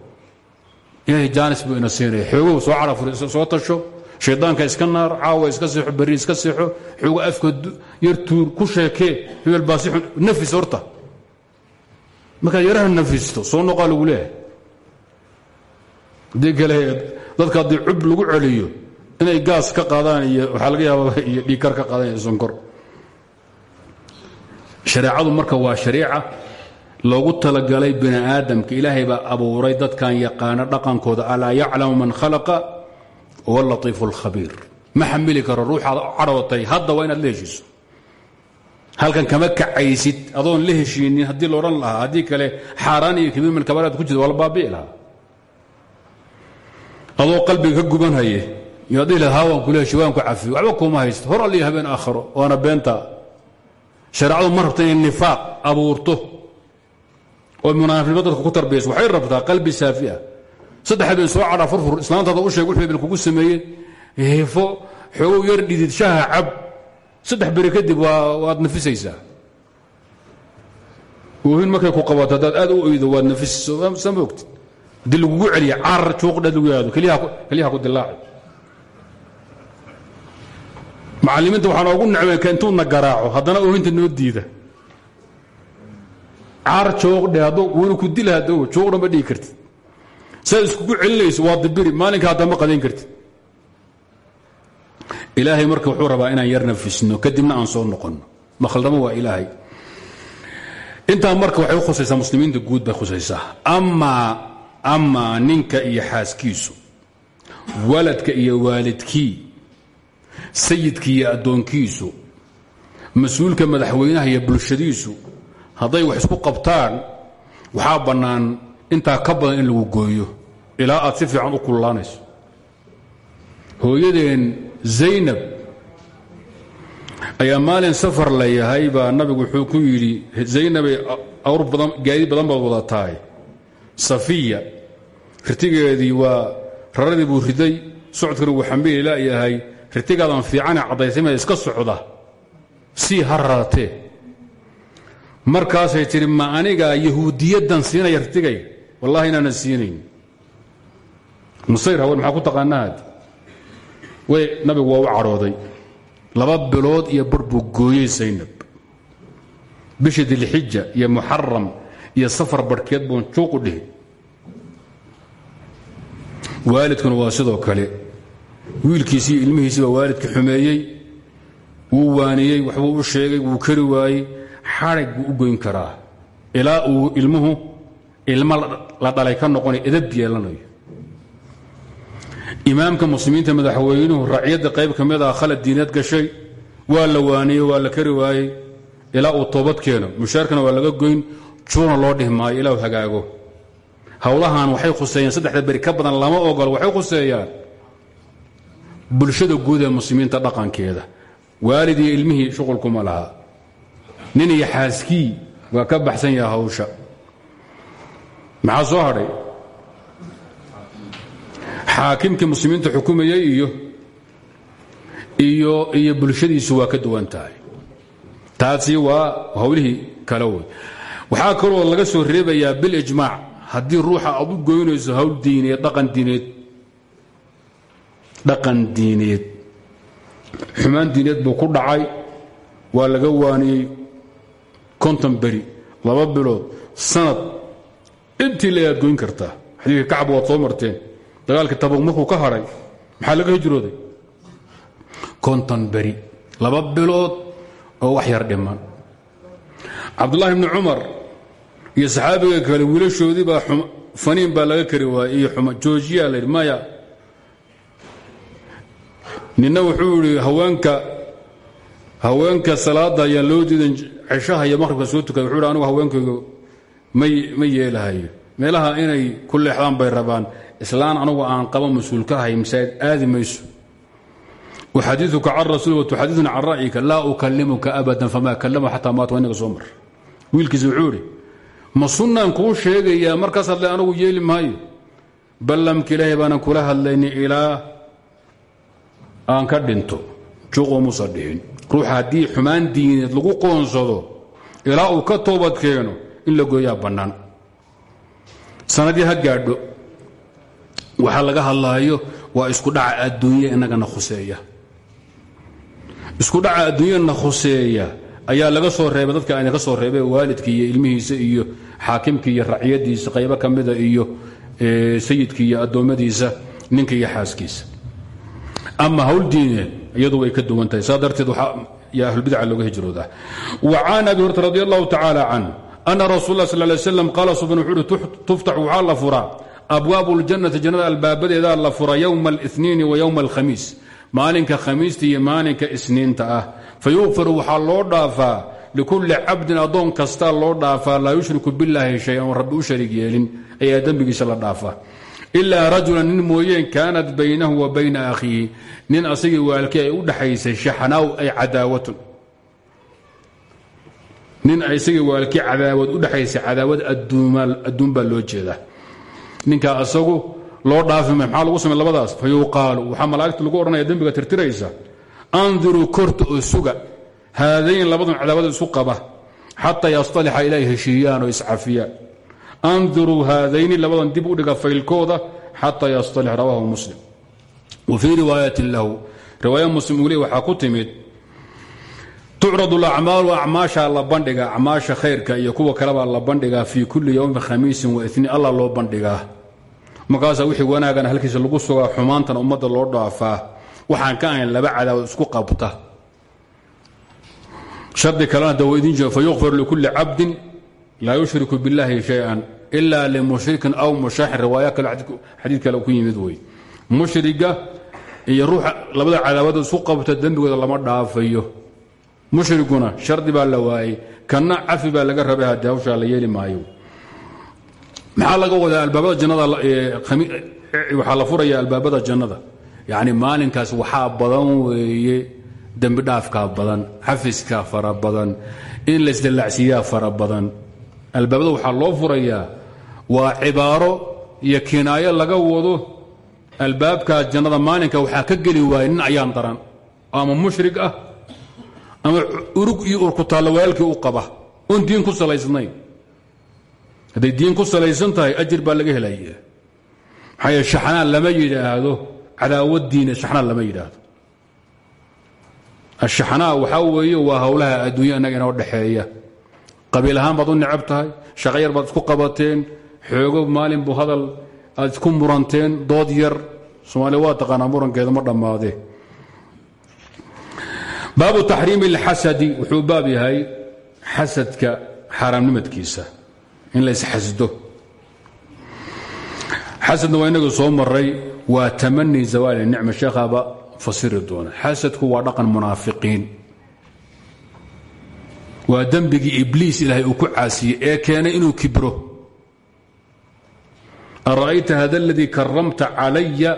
ilaahay jaanis buu ina siinaya xoogow soo cadhafur soo tasho. Shaydaanka iska naar caawa iska seexo berri iska seexo xoogo afka yar ku sheekee hebel baa si xun nafis horta. Markaad yaraha nafisto soo noqaa lagu leeyahay. Haddii dadka haddii cub lagu celiyo inay gaas ka qaadaan iyo waxaa laga yaaba iyo dhiikar ka qaadaan sonkor. Shareecadu marka waa shariica loogu talagalay bini aadamka ilaahay baa abuuray dadkan yaqaana dhaqankooda alaa yaclamu man khalaqa? Huwa latiifu اlkhabiir ma xamili karo ruuxaad hadda waa inaad halkan kama kacaysid adoon la heshiinin haddii laodhan lahaa. Kale xaaraan iyo kabiir min kabaaraad ku jirta waa la baabi'i lahaa. Adoo qalbiga ka gubanhaye iyo adii lahaa waan kula heshi waan ku cafiyo. Waxba kuma haysto. Hor alliyo habeen aakharo waana beenta. Shareecadu ma rabta inay oo munaafiqnimo dadka ku tarbiyayso waxay rabtaa qalbi saafi ah. Saddex habeen soo cadhaa furfur islaantaada u sheeg wuxuu hebel kugu sameeyey heefo xoogow yar dhidid shaha cab. Saddex beri kadib waad nafisaysaa. Oohin markay ku qabato haddaad aad u oydo waad nafisaysa sama ogtid. Haddii lagugu celiya carar juuqdheed lagu yaado keliyaha ku dilaaci macallimiinta waxaan ogu necmay ka intuu na garaaco haddana oohinta noo diida caar jooqdhe hadduu winu ku dila haddow juuqdha ma dhigi kartid. Saad iskugu celinayso waa dibiri. Maalinka haddama qadayn kartid. Ilaahay marka wuxuu rabaa inaan yar nafisno kadibna aan soo noqonno. Makhaldamo waa ilaahay. Intaa marka waxay u khusaysaa muslimiinta guud bay khusaysaa. Amaa amaa ninka iyo xaaskiisu waladka iyo waalidkii sayidkii iyo addoonkiisu mas'uulka madaxweynaha iyo bulshadiisu hadday wax isku qabtaan waxaa bannaan intaa ka badan in lagu gooyo ilaa aad si fiican u kullaanayso. Hooyadeen zaynab ayaa maalin safar la yahay baa nabigu wuxuu ku yidhi zaynabay awr badan gaadiid badan baad wada tahay. Safiya ritigeedii waa raradii buu riday socodkana wuu xambili layahay ritigaadan fiicane caddaysama iska socda. Sii ha raratee markaasay tidhi ma anigaa yahuudiyaddan siinaya ritigayga wallahi inaanan siinayn. Nusayr haween maxaa ku taqaanaad way nabigu waa u cadhooday laba bilood iyo bar buu gooyey saynab. Bisha dilxija iyo muxaram iyo safar barhkeed buun juuqu dhihi waalidkuna waa sidoo kale. Wiilkiisii iyo ilmihiisiiba waalidka xumeeyey. Wuu waaniyey waxbuu u sheegay wuu kari waayey xadhig buu u goyn karaa. Ilaa uu ilmuhu ilmo la dhalay ka noqonay edab yeelanayo. Imaamka muslimiinta madaxweynuhu racyadda qayb ka mid ah khalad diineed gashay waa la waaniyey waa la kari waayey ilaa uu toobad keeno. Mushaarkana waa laga goyn juuna loo maayo ilaa uu hagaago. Howlahan waxay khuseeyaan saddexda beri ka badan lama ogolo waxay khuseeyaan. Bulshada guud ee muslimiinta dhaqankeeda waalid iyo ilmihii shuqulkuma laha nin iyo xaaskii waa ka baxsan yaha hawsha. Maxaa soo hadhay xaakimkii muslimiinta xukumayey iyo iyo iyo bulshadiisu waa ka duwan tahay. Taasi waa hawlihii kale wey waxaa kaloo laga soo reebayaa bilijmaac haddii ruuxa aad u goynayso hawl diineed dhaqan diineed. Dhaqan diineed. Xumaan diineed buu ku dhacay. Waa laga waaniyey konton beri laba bilood sanad. Intii le aad goyn kartaa xadiidka kacab waad soo marteen. Dagaalkii tabug markuu ka hadhay maxaa laga hijrooday? Konton beri laba bilood oo wax yar dhiman. Cabdullaahi bni cumar iyo saxaabiga kale wiilashoodii baa faniin baa laga kari waayey iyo xuma joojiyaa layidhi maya. Ninna wuxuu idhi haweenka haweenka salaadda ayaan loo diidan ceshaha iyo maqhribka soo tukada wuxuu hi anigu haweenkaygu ma yeelahayo meelaha inay ku leexdaan bay rabaan. Islaan anugu aan qaba mas'uul ka ahay masaajid aadi mayso. Uxadiuka can rasuul watuxadiduna can ra'yika laa ukalimuka abadan famaa kalama xataa maat waa inaga soo mar. Wiilkiisa wuxuu idhi ma sunnaan kuu sheegayaa markaas hadle anugu yeeli maayo? Ballamka ilaahay baanan kula hadlayni ilaa aan ka dhinto juuqoo musa dhihin ruuxa haddii xumaan diineed lagu qoonsado ilaa uu ka toobad keeno in la gooyaa bannaan. Sanadii ha gaadho waxaa laga hadlaayo waa isku dhaca adduunya inagana khuseeya. Isku dhaca adduunyana khuseeya ayaa laga soo reebay dadka ayna ka soo reebay waalidkii iyo ilmihiisa iyo xaakimkii iyo racyadiisa qaybo ka mida iyo sayidkii iyo addoommadiisa ninka iyo xaaskiisa ama hawl diineed iyadu way ka duwan tahay saa darteed yaa ahlulbidca looga hijroodaa. Wa can abi hurata radi allahu tacaala can ana rasul sal lay slam qaala subxan wuxuu uhi tuftaxu waxaa la furaa. Abwaabu la fura yowma aliniini wa yowma alkhamiis maalinka khamiista iyo maalinka isniinta ah. Fayuqfaru waxaa loo dhaafaa likulli cabdin addoon kastaa loo dhaafaa. Laa yushriku billaahi shay an rabbi u shariig yeelin. Ayaa dembigiisa la dhaafaa ilaa rajulan nin mooyeen kaanat baynahu wa bayna akhiihi nin asagii waalkii ay u dhaxaysay shaxnaaw ay cadaawatun. Nin isagii waalkii cadaawad u dhexaysay cadaawad adduun baa loo jeedaa. Ninkaa asagu loo dhaafi ma maxaa lagu samay labadaas? Fa yuqaalu waxaa malaa'igta lagu odhanaya dembiga tirtiraysa andiruu korta oo suga haadayn labadan cadaawada isu qaba xataa yastalixa ilay heshiiyaan oo iscafiyaan andiruu haadayni labadan dib u dhiga faylkooda xataa yastalix rawaahu muslim wa fii riwaayatin lahu riwaaya muslim uu le waxaa ku timid tucrad acmaalu acmaasha la bandhiga acmaasha khayrka iyo kuwa kalebaa la bandhigaa fii kulli yowmin khamiisin wainiin alla loo bandhigaa markaasaa wixii wanaagana halkiisa lagu sugaa xumaantana ummadda loo dhaafaa waxaan ka ahayn laba cadaawad isku qabta shardi kalena da wa idin jiro fayukfar likulli cabdin laa yushriku biاllahi shay-an ila limushrikin aw mushaaxin riwaaya kale xadiid kale ku yimid wey mushriga iyo labada cadaawada isku qabta dembigooda lama dhaafayo. Mushriguna shardi baa la waayey kanna cafi laga rabay haddii la yeeli maayo. Maxaa laga wadaa albaabada jannada waxaa la furaya albaabada jannada. Yacni maalinkaas waxaa badan weeye dembi dhaafkaa badan xafiskaa fara badan in laisdallacsiiyaa fara badan albaabada waxaa loo furayaa waa cibaaro iyo kinaayo laga wado albaabkaa jannada maalinka waxaa ka geli waaya nin ayaan daran ama mushrig ah ama urug iyo urkutaallo walaalkii u qaba. Oon diin ku salaysnayn. Hadday diin ku salaysan tahay ajir baa laga helaya maxaa yee shaxnaan lama yidhaahdo cadaawad diine shaxnaan lama yidhaahdo. Ashaxnaa waxaa weeye waa howlaha adduunya innaga inoo dhexeeya qabiil ahaan baad u necab tahay shaqo yar baad isku qabateen xoogo maalin buu hadal aad isku muranteen dood yar. Soomaaliya waa taqaanaa murankeeda ma dhammaadee. Baabu taxriimi اlxasadi wuxuu baab yahay xasadka xaaraamnimadkiisa in la isxasdo. Xasadna waa inagu soo maray waa tamani zawaali nicma sheekhaaba fasiri doona. Xasadku waa dhaqan munaafiqiin waa dembigii ibliis ilaahay uu ku caasiyey ee keenay inuu kibro. Ara'ayta hada اladii karamta calaya?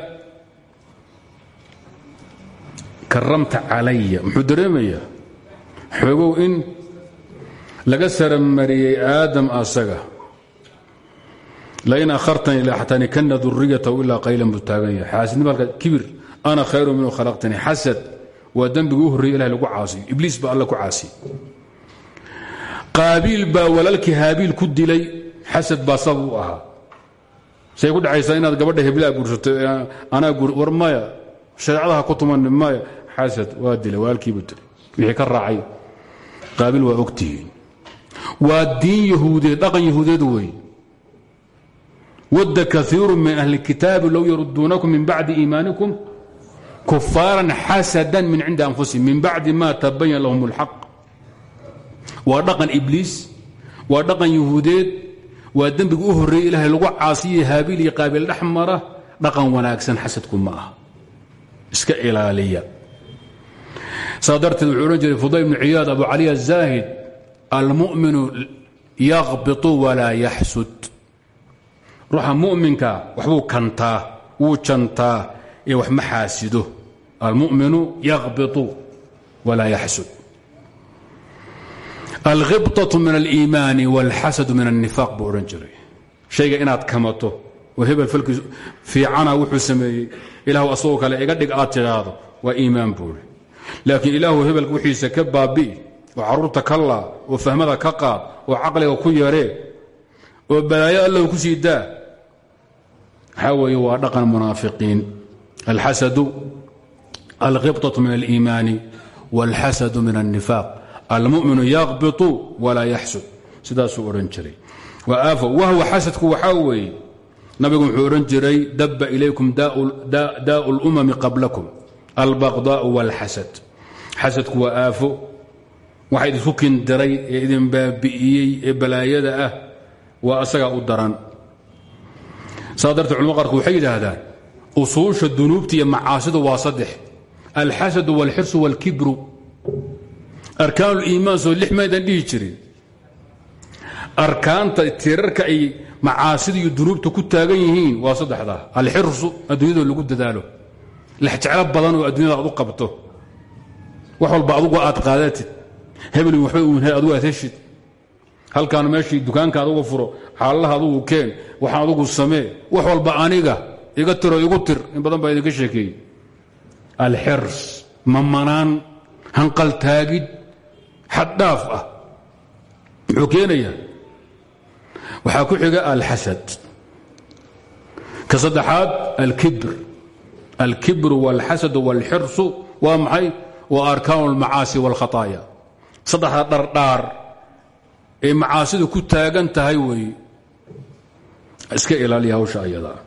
Karamta calaya. Muxuu dareemayaa? In laga saramariyey aadam asaga lain akhartanii laxtanikana duriyatahu ilaa qaylan buu taagan yahay. Xaasidnimalka kibir ana khayru minhu khalaqtanii xasad waa dembigii u ilahay lagu caasiyo ibliis baa alla ku caasiyey qaabiil baa walaalkii haabiil ku dilay xasad baa sabab u say ku dhacaysaa inaad gabadha heblaa guursato anaa war maya shareecadaha ku tumanin maya xasad waa dilay walaalkiibuu dilay wixii ka raacay. Qaabiil waa ogtihiin waa diin yahuudeed dhaqan yahuudeed wey. Wada kaiiru min ahli kitaabi low yaruduunakum min bacdi iimaanikum kufaaran xasadan min cindi anfusihim min bacdi ma tabayan lahum اlxaq waa dhaqan ibliis waa dhaqan yahuudeed waa dembiga u horreeyey ilaahay lagu caasiye haabiil iyo qaabiil dhex mara dhaqan wanaagsan xasadku ma aha. Iska ilaaliya. Saa darteed wuxuu odhan jiray fudayl bnu ciyaad abu cali azaahid almuminu yaqbitu walaa yaxsud ruuxa muminka waxbuu kantaa wuu jantaa ee wax ma xaasido. Almuminu yaqbitu walaa yaxsud alkhibطaة min aliimaani wاlxasadu min الnifaaq buu odhan jiray shayga inaad kamato oo hebel falkiis fiicana wuxuu sameeyey ilahu asagoo kale iga dhig aad tidhaahdo waa iimaan buuri laakiin ilaahu hebel wixiisa ka baabi'i oo caruurta ka laa oo fahmada ka qaad oo caqliga ku yaree oo balaayo allahu ku sii daa waxaa weeye waa dhaqan munaafiqiin alxasadu alkhibطaة min aliimaani wاlxasadu min الnifaaq almuminu yaqbitu walaa yaxsud sidaasuu odhan jiray wahwa xasadku waxaa weeye nabigu wuxuu odhan jiray daba ilaykum daau اlumami qablakum albaqdaءu wاlxasad xasadku waa aafo waxa idinku kindiray ee idin baabi'iyey ee balaayada ah waa asagaa u daran saa dartee culmada qaarku waxay yidhaahdaan usuusha dunuubta iyo macaasidu waa saddex alxasadu wاlxirsu wاlkibru arkaanuliimaan soo lix maydaan dhihi jirin. Arkaanta tirarka ay macaasida iyo dunuubta ku taagan yihiin waa saddexdaa alxirsu adduunyadoo lagu dadaalo. Lexjeclo badan oo adduunyada aad u qabto. Wax walba adugu aad qaadatid hebelin waxba uunhay adugu aad heshid. Halkaan meeshii dukaanka adugu furo xaalaha adugu keen waxaan adugu samee. Wax walba aniga iga tiro igu tir. In badan baa idinka sheekeeyey. Alxirs mamanaan hanqaltaagid xaddhaaf ah muxuu keenayaa waxaa ku xiga alxasad ka saddexaad alkibr alkibru wاlxasad wاlxirsu waa maxay waa arkaan اlmacaasi wاlkhطaaya saddexda dhardhaar ee macaasidu ku taagan tahay weeye iska ilaaliya hawsha ayadaa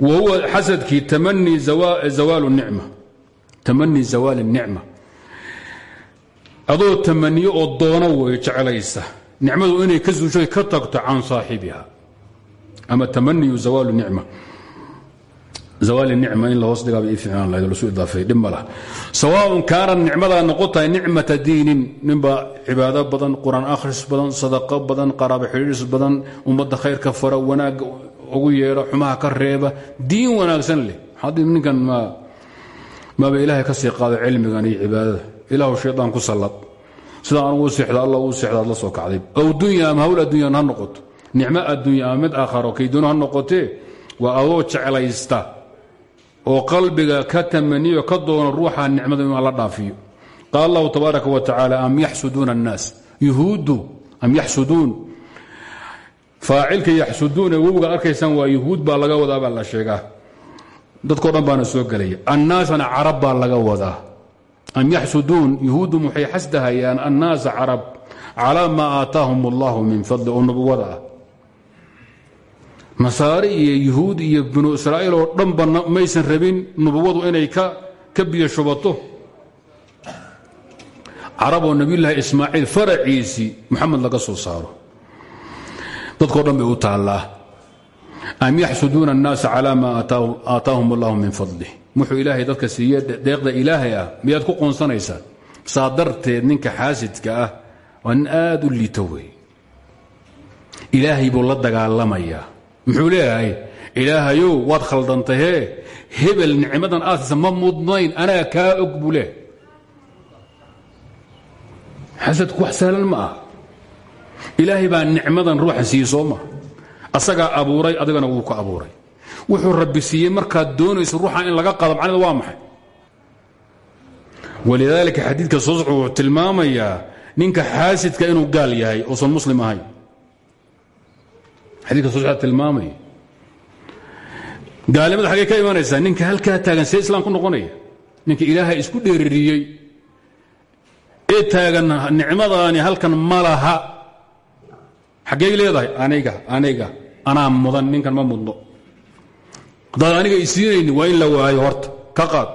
wa huwa xasadkii tamanii zawaal الnicma tamanii zawaal الnicma adoo tamaniyo oo doono wey jeclaysa. Nicmadu inay ka zuushoy ka tagto can saaxibiha. Ama tamaniyu zawaal nicma. Zawaal nicma in la hoos dhigaaba ii fiicnaan lahayd lasu idaafeey dhib ma lah sawaaun kaanad nicmadaa noqon tahay nicmata diinin. Ninbaa cibaado badan qur'aan akhris badan sadaqo badan qaraabo xidhiis badan ummadda khayrka fara wanaagga ugu yeedha xumaha ka reeba. Diin wanaagsan leh. Ninkan ma maba ilaahay ka sii qaado cilmigan iyo cibaadada ilaahu shaydaan ku sallad. Sidaa anugu seexda alla uu seexdaad la soo kacday. Ow dunya ama hawl adduunyan ha noqoto. Nicmo adduunya ama mid aakharo kaydoon ha noqotee waa adoo jeclaysta. Oo qalbiga ka tamaniyo ka doono ruuxa nicmada inuu alla dhaafiyo. Qaal allahu tabaaraka wa tacaala am yaxsuduuna annaas? Yuhuuddu am yaxsuduun? Faacilka yaxsuduun ee arkaysaan waa yuhuud baa laga wadaa baa la sheegaa. Dadko dhan baana soo gelaya. Annaasana carab baa laga wadaa am yaxsuduun yuhuuddu waxay xasdahayaan annaasa carab calaa maa aataahum allahu min fadli oo nubuwada ah nasaare iyo yuhuud iyo binu israa'iil oo dhanba maysan rabin nubuwadu inay ka biyo shubato caraboo nabiyulaahi ismaaciil faraciisii muxamed laga soo saaro dadkao dhan bay u taallaa am yaxsuduuna annaasa calaa maa aataahum allahu min fadlih wuxuu ilaahay dadka siiye deeqda ilaahay ah miyaad ku qoonsanaysaa? Saa darteed ninka xaasidka ah waa nin aad u liito wey ilaahay buu la dagaalamayaa muxuu leeyahay ilaahayow waad khaldantahee hebel nicmadan aasiisa ma mudnayn anaa kaa og buu leehay xasadku wax sahlan ma ah ilaahay baa nicmadan ruuxa siiye soo ma. Asagaa abuuray adigana wuu ku abuuray wuxuu rabbi siiyey markaad doonayso ruuxan in laga qado macnida waa maxay? Walidaalika xadiidka soo soc wuxuu tilmaamayaa ninka xaasidka inuu gaal yahay uusan muslim ahayn. Xadiidka soo socda tilmaamaya gaalnimada xaggay ka imanaysaa ninka halkaa taagan see islaam ku noqonaya? Ninka ilaahay isku dheeririyey ee taagan nicmadaani halkan ma laha. Xaggey leedahay aniga aniga anaa mudan ninkan ma mudno haddaad aniga isiinayni waa in la waayo horta. Ka qaad.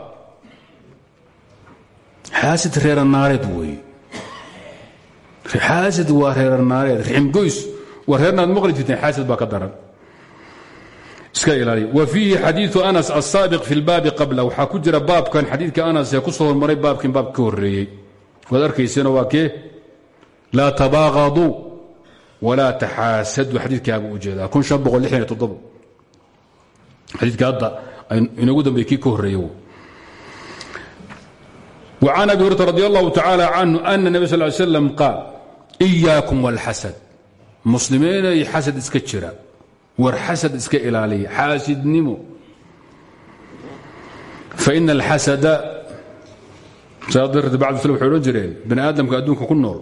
Xaasid reeranaareed weeye. Xaasid waa reeranaareed riximgoys waa reernaad maqli jirteen xaasid baa ka daran. Iska ilaaliya wa fiihi xadiiu anas asaabiq fi lbaabi qabla. Waxaa ku jira baabkan xadiidka anas ee ku soo hormaray baabkin ka horreeyey. Waad arkayseeno waa kee? Laa tabaaqaduu walaa taxaasaduu xadiidkaagu u jeedaa xadiidka hadda inoogu dambey kii ka horreeye w can abi hurata radi allahu tacaala canhu ana nebi sal ly slam qaal iyaakum walxasad muslimiinay xasad iska jira war xasad iska ilaaliya xaasidnimo. Faina alxasada saa darteed bacd sl waxay odhan jireen bani aadamka adduunka ku nool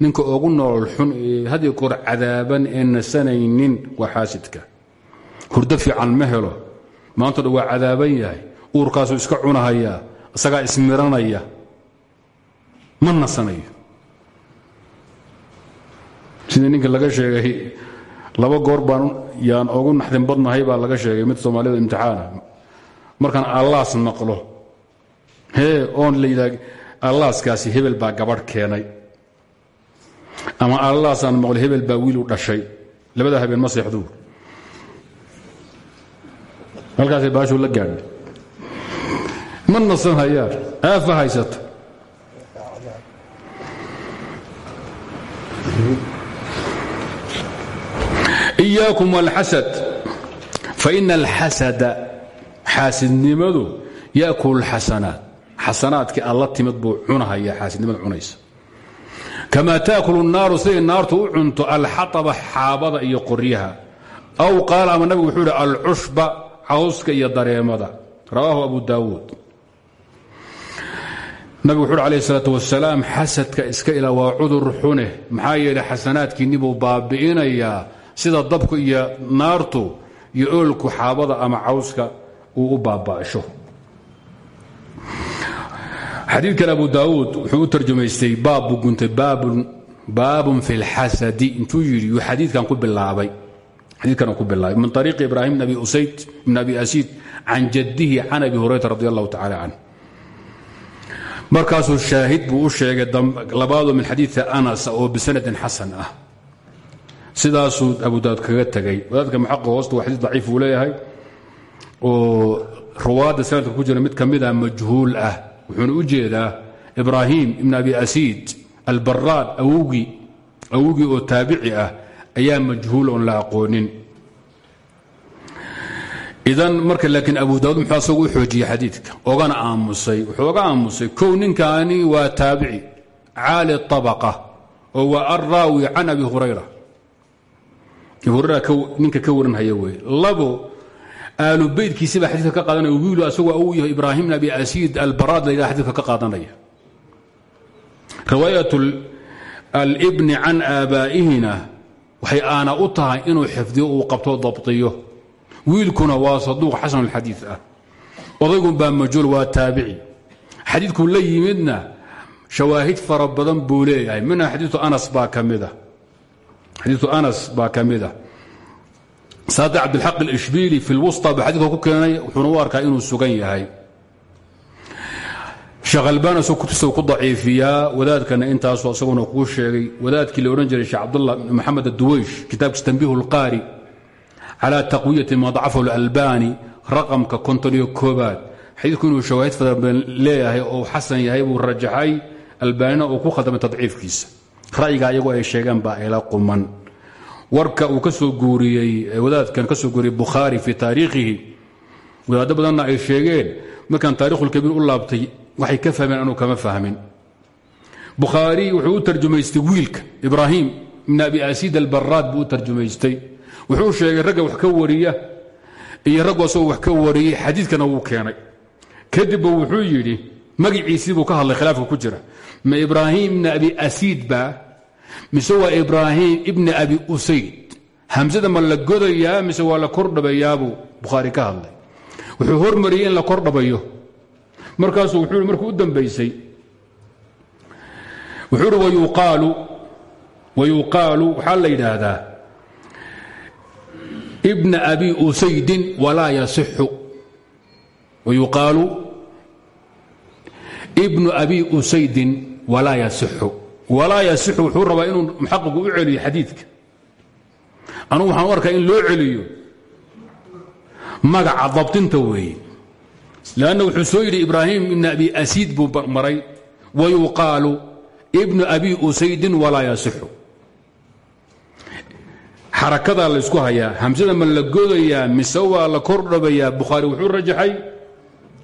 ninka ugu nool xun eh, ee had iyo goor cadaaban ee nasanaynin waa xaasidka hurdo fiican ma helo. Maanto dhan waa cadaaban yahay. Uurkaasuu iska cunahayaa isagaa ismiranaya. Ma nasanayo. Sidii ninka laga sheegay laba goor baan yaan ogu naxdin badnahay baa laga sheegay mid soomaalida imtixaana. Markaan allaas maqlo hee oon la yidhaha allaaskaasi hebel baa gabadh keenay. Ama allaasaan maqlo hebel baa u dhashay. Labada habeen ma seexduu halkaasay baashu la gaadhay ma nasan hayaan aafa haysata. Iyaakum alxasad faina alxasada xaasidnimadu yaakulu اlxasanaat xasanaadkii alla timid buu cunahaya xaasidnimada cunaysa. Kamaa taakulu naaru siday naartu u cunto alxaطaba xaabada iyo qoryaha. Aw qaal ama nabigu wuxuu yidhi alcushba cawska iyo dareemada. Rawaahu abu daawuud. Nabigu wuxu uhi alayh isalaat wasalaam xasadka iska ilaa waa cudur xune. Maxaa yeelay xasanaadkiinni buu baabi'inayaa sida dabku iyo naartu iyo oolku xaabada ama cawska uu u baaba'sho. Xadiidkan abu daawuud wuxuu u tarjumaystay baab buu guntay baabun fi اlxasadi intuu yidhi yuu xadiidkan ku bilaabay xadiidkan ku bilaabay. Min ariiqi ibraahim bn abi usayd bn abi asiid can jaddihi can abi hurayra radi allahu tacala canh markaasuu shaahid buu u sheegay labaado min xadiii anas oo bisanadin xasan ah. Sidaasuu abu daawud kaga tegay wadaadka muxaqi hoosta waa xadiis daciif uu leeyahay oo ruwaadda sanadka ku jira mid ka mida majhuul ah. Wuxuuna u jeedaa ibraahim ibn abi asiid albaraad awowgii oo taabici ah ayaa majhuul oon la aqoonin. Idan marka laakiin abu daawud muxuu asagu u xadiidka ogana aamusay wuxuu oga aamusay kow ninkaani waa taabici caali abaqa oo waa alraawi abi hurayra. Hurayra ninka ka waranhaya weye labo aalu beytkiisi baa xadiidka ka qaadanaya wiilu asagoo awu yahay ibraahim bn abi asiid albaraad la yidhaha xadidka ka qaadanaya. Riwaayat alibni can aabaa'ihina waxay aana u tahay inuu xifdiyo uu qabto dabtiyo wiilkuna waa saduuq xasan alxadiid ah. Odaygun baa majhuul waa taabici. Xadiidkuu la yimidna shawaahid fara badan buu leeyahay. Minha xadiiu anas baa ka mida xadiiu anas baa ka mida saadiq cabdilxaq alishbiili fi lwusta ba xadidka ku keenay wuxuuna arkaa inuu sugan yahay sheekh albaan isagoo kutubtisa ku daciifiyaa wadaadkana intaasu isaguna kuu sheegay. Wadaadkii la odhan jiray sheekh cabdullah bn maxamed aduweysh kitaabkiisa tambiihu alqaari calaa taqwiyati ma dacafahu alalbaani raqamka konton-iyo koobaad. Xadiidku inuu shawaahid fada badan leeyahay oo xasan yahay buu rajaxay albaanina uu ku khaldamay tadciifkiisa. Ra'yiga ayagoo ay sheegeen baa ila quman. Warka uu ka soo guuriyey wadaadkan ka soo guuriyey bukhaari fii taariikhihi. Wadaaddo badanna ay sheegeen markaan taarikhulkabiir u laabtay waxay ka fahmeen anuu kama fahmin. Bukhaari wuxuu u tarjumaystay wiilka ibraahim ibn abi asiid albaraad buu u tarjumaystay. Wuxuu sheegay ragga wax ka wariya iyo raggu asagoo wax ka wariyey xadiidkana wuu keenay. Kadibba wuxuu yidhi magiciisii buu ka hadlay khilaafka ku jira. Ma ibraahim ibn abi asiid ba? Mise waa ibraahim ibni abi usayd? Hamsada ma la godayaa mise waa la kordhabayaabuu bukhaari ka hadlay. Wuxuu hormariyey in la kordhabayo markaasuu wuxuu i markuu u dambaysay. Wuxuu uhi wayuqaalu waxaa la yidhaahdaa ibna abi usaydin walaa yasixu. Wayuqaalu ibnu abi usaydin walaa yasixu. Walaa yasixu wuxuu rabaa inuu muxaqiqu u celiyo xadiidka. Anugu waxaan u in loo celiyo magaca dabtinta weeye lanna wuxuu soo yidhi ibraahim ibn abi asiid buu maray wayuqaalu ibnu abi usaydin walaa yasixu xarakadaa la ysku hayaa hamsada ma la godayaa mise waa la kordhabayaa bukhaari wuxuu rajaxay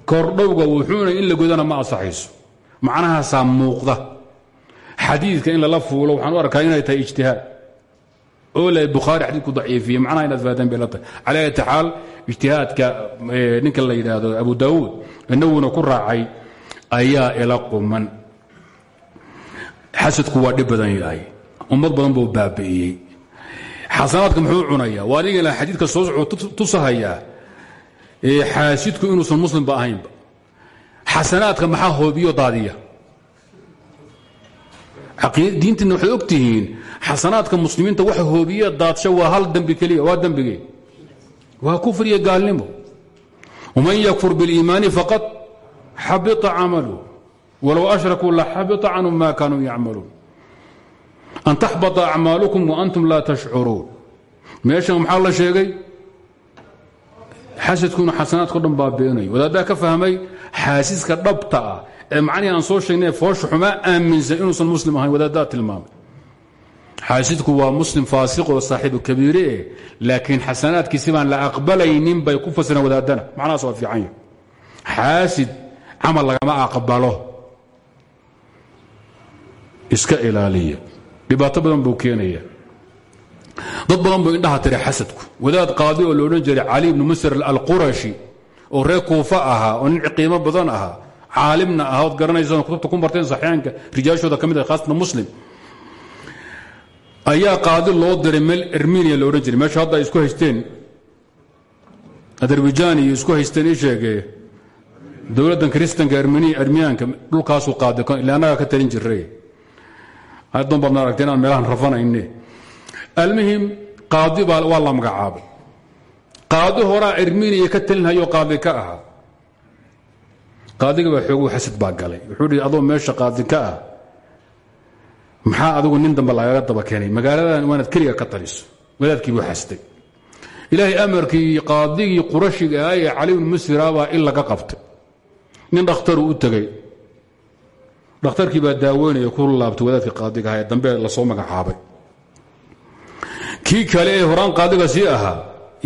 kordhowga wuxuuna in la godana ma asaxayso macnahaasaa muuqda xadiidka in lala fuulo waxaan u arkaa inay tahay ijtihaad oo le bukhaari xadiidku daciifiye xaal ijtihaadka ninka la yidhaahdo abu daawuud inaguna ku raacay ayaa ila quman. Xasadku waa dhib badan yahay. Ummad badan buu baabi'iyey. Xasanaadka muxuu cunaya waa adigana xadiidka soo tusahayaa xaasidku inuusan muslimba ahaynba xasanaadka maxaa hoobiyo daadiya? Diintiina waxay og tihiin xasanaadka muslimiinta waxa hoobiye daadsha waa hal dembi keliya waa dembigee waa kufr iyo gaalnimo. Waman yakfur biاliimaani faqad xabita camalu. Walow ashrakuu laxabita canhum ma kaanuu yacmaluun. An taxbata acmaalukum waantum laa tashcuruun. Meeshan maxaa la sheegay? Xasadkuna xasanaadko dhan baabeenayo wadaaddaa ka fahmay? Xaasiska dhabta ah ee macnihii aan soo sheegnay foosha xumaa aaminsan inuusan muslim ahayn. Wadaaddaa tilmaamay xaasidku waa muslim faasiqoo saaxiibu kabiire eh laakiin xasanaadkiisi baan la aqbalaynin bay ku fasireen wadaadana. Macnahaas waa fiican yahy xaasid camal lagama aqbalo. Iska ilaaliya. Dhibaato badan buu keenaya. Dad badan buu indhaha tira xasadku. Wadaad qaadi oo la odhan jiray cali ibnu musr alqurashi oo reer kuufa ahaa oo nin qiimo badan ahaa caalimna ayaa qaadi loo diray meel erminiya la odhan jiray. Meesha hadda isku haysteen. Adarbijan iyo isku haysteen ii sheegee. Dowladdan kristanka ermiyaanka dhulkaasuu qaadi ila ka talin jiray. Haddon baadna aragtay inaan meelahan rafanayne almuhim qaadi baa waa la qaadi horaa erminiya ka talinhayo qaadi ka ahaa qaadiga baa xasad baa galay. Wuxuu hi adoo meesha qaadi ka ah maxaa adigu nin dambe lagaga daba keenay? Magaaladan waanaad keliga ka taliso. Wadaadkii buu xasday ilaahay amarkii qaadigii qurashiga ah cali bn musira baa il laga qabtay. Nin dhakhtaruu u tegey dhakhtarkii baa daaweynaya ku laabtay wadaadkii qaadiga aha ee dambe la soo magacaabay. Kii kale ee qaadiga sii ahaa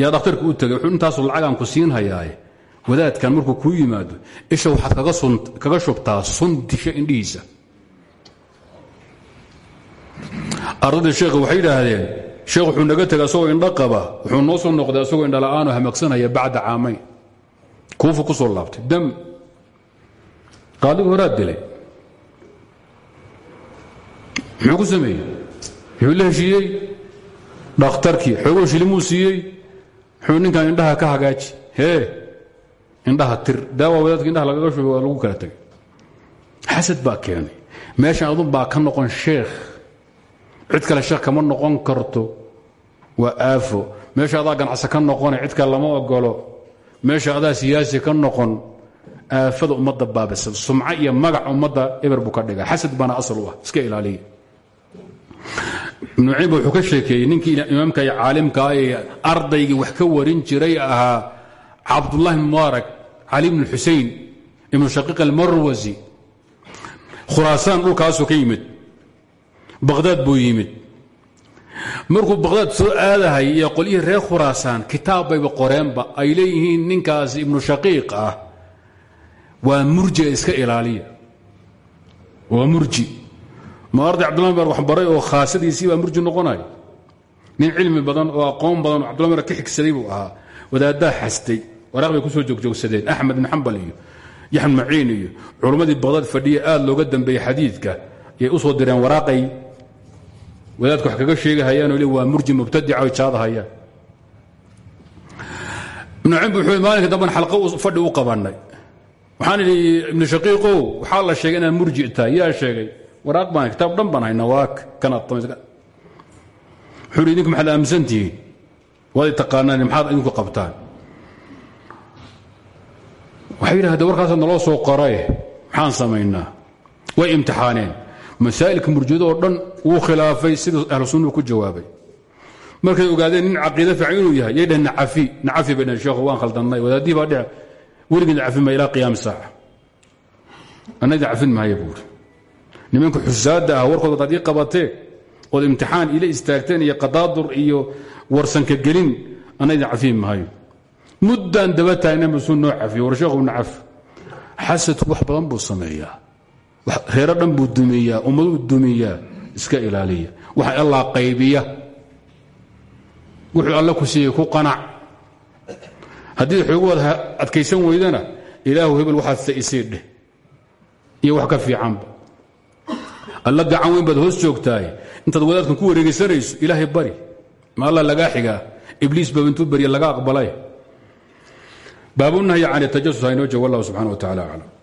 yaa dhakhtarkii u tegay. Wuxuu intaasu lacagaan ku siin hayaaye. Wadaadkan markuu kuu yimaado isha waxaad kaga shubtaa sun disha indhihiisa ardaddii sheekha waxay yidhaahdeen sheekh wuxuu naga tegay asagoo indho qaba wuxuu noo soo noqday asagoo indhola'aanoo hamagsanaya bacda caamayn kuufu ku soo laabtay. Dam qaadigu horaad dilay. Muxuu ku sameeyey? Wuxuu la heshiiyey? Dhakhtarkii. Xoogoo shilimuu siiyey. Wuxuu ninkan indhaha ka hagaaji. Hee indhaha tir. Daawa wadaadka indhaha lagaga shuba waa lagu kala tegay xasad baa keenay. Meeshan adun baa ka noqon sheekh cid kale sheekh kama noqon karto. Waa aafo. Meesha adaa ganacsi ka noqone cidka lama ogolo meesha adaa siyaasi ka noqon aafada ummadda baabisa sumco iyo magac ummadda eber buu ka dhiga xasad baana asal u ah. Iska ilaaliya ibnu wuxuu ka sheekeeyey ninkii imaamka iyo caalimkaa ee ardaygii wax ka warin jiray ahaa cabdullahi mubaarak cali bn xusein ibnu shaqiiq almarwasi khuraasaan dhulkaasuu ka yimid baqhdaad buu yimid. Markuu baqhdaad soo aadahay iyo qolyihii reer khuraasaan kitaab bayba qoreenba ay leeyihiin ninkaasi ibnu shaqiiq ah. Waa murjiga iska ilaaliya. Waa murji. Ma arday cabdullah bar waxbaray oo khaasadiisii baa murji noqonay? Nin cilmi badan oo aqoon badan oo bar ka xigsaday buu ahaa. Wadaaddaa xastay. Waraaq bay ku soo joogjoogsadeen axmed bin xambal iyo yaxn maciin iyo culummadii baqdaad fadhiya aad looga dambeeyey xadiidka. Yay u soo direen waraaqay wadaadka wax kaga sheegahayaanoo le waa murji mubtadica oy jaadahayaan ibnu cimbi wuxuu maalinka damban xalqa fadhi u qabannay. Waxaan idhi ibnu shaqiiqow waxaa la sheegay inaad murji tahay yaa sheegay waraaq baan kitaab dhan baan haynaa waak kanaad wuxuu idhi idinku maxaad aaminsantihiin waad taqaanaan maxaad idinku qabtaan? Waxay yidhahdeen warkaasaa naloo soo qoraye maxaan samaynaa? Way imtixaaneen masaa'ilka murjado oo dhan wuu khilaafay siduu ahlu sunnuhu ku jawaabay. Markay ogaadeen nin caqiida fiican inuu yahay yay dhaheen nacafi nacafi bay dhaheen waan khaldannay. Wadaadii baa dhici weligii nacafin ma ilaa qiyaam saaca annadii cafin mahaya buuri nimanka xusaadda ah warkood wadaad ii ood imtixaan ila istaagteen iyo qadaadur iyo warsanka gelin annadii cafin mahayo muddaan daba taagna masuu noo cafiyo war sheekhu nacaf xasadku wax badan buu sameeyaa reero dhan buu dumiyaa ummaduu dumiyaa iska ilaaliya. Waxa allaa qaybiya. Wuxuu alla ku siiyey ku qanac. Haddii xoogood adkaysan weydana ilaahu hebel waxaad saisii iyo wax ka fiicanba alla gacan weyn baad hoos joogtaay. Intaad wadaadkan ku wareegaysanayso ilaahay bari. Ma alla lagaa xigaa? Ibliis baa intuu barya laga aqbalay. Baabunahyi can tajasus haynoo joogo allah subxana wa tacala aclam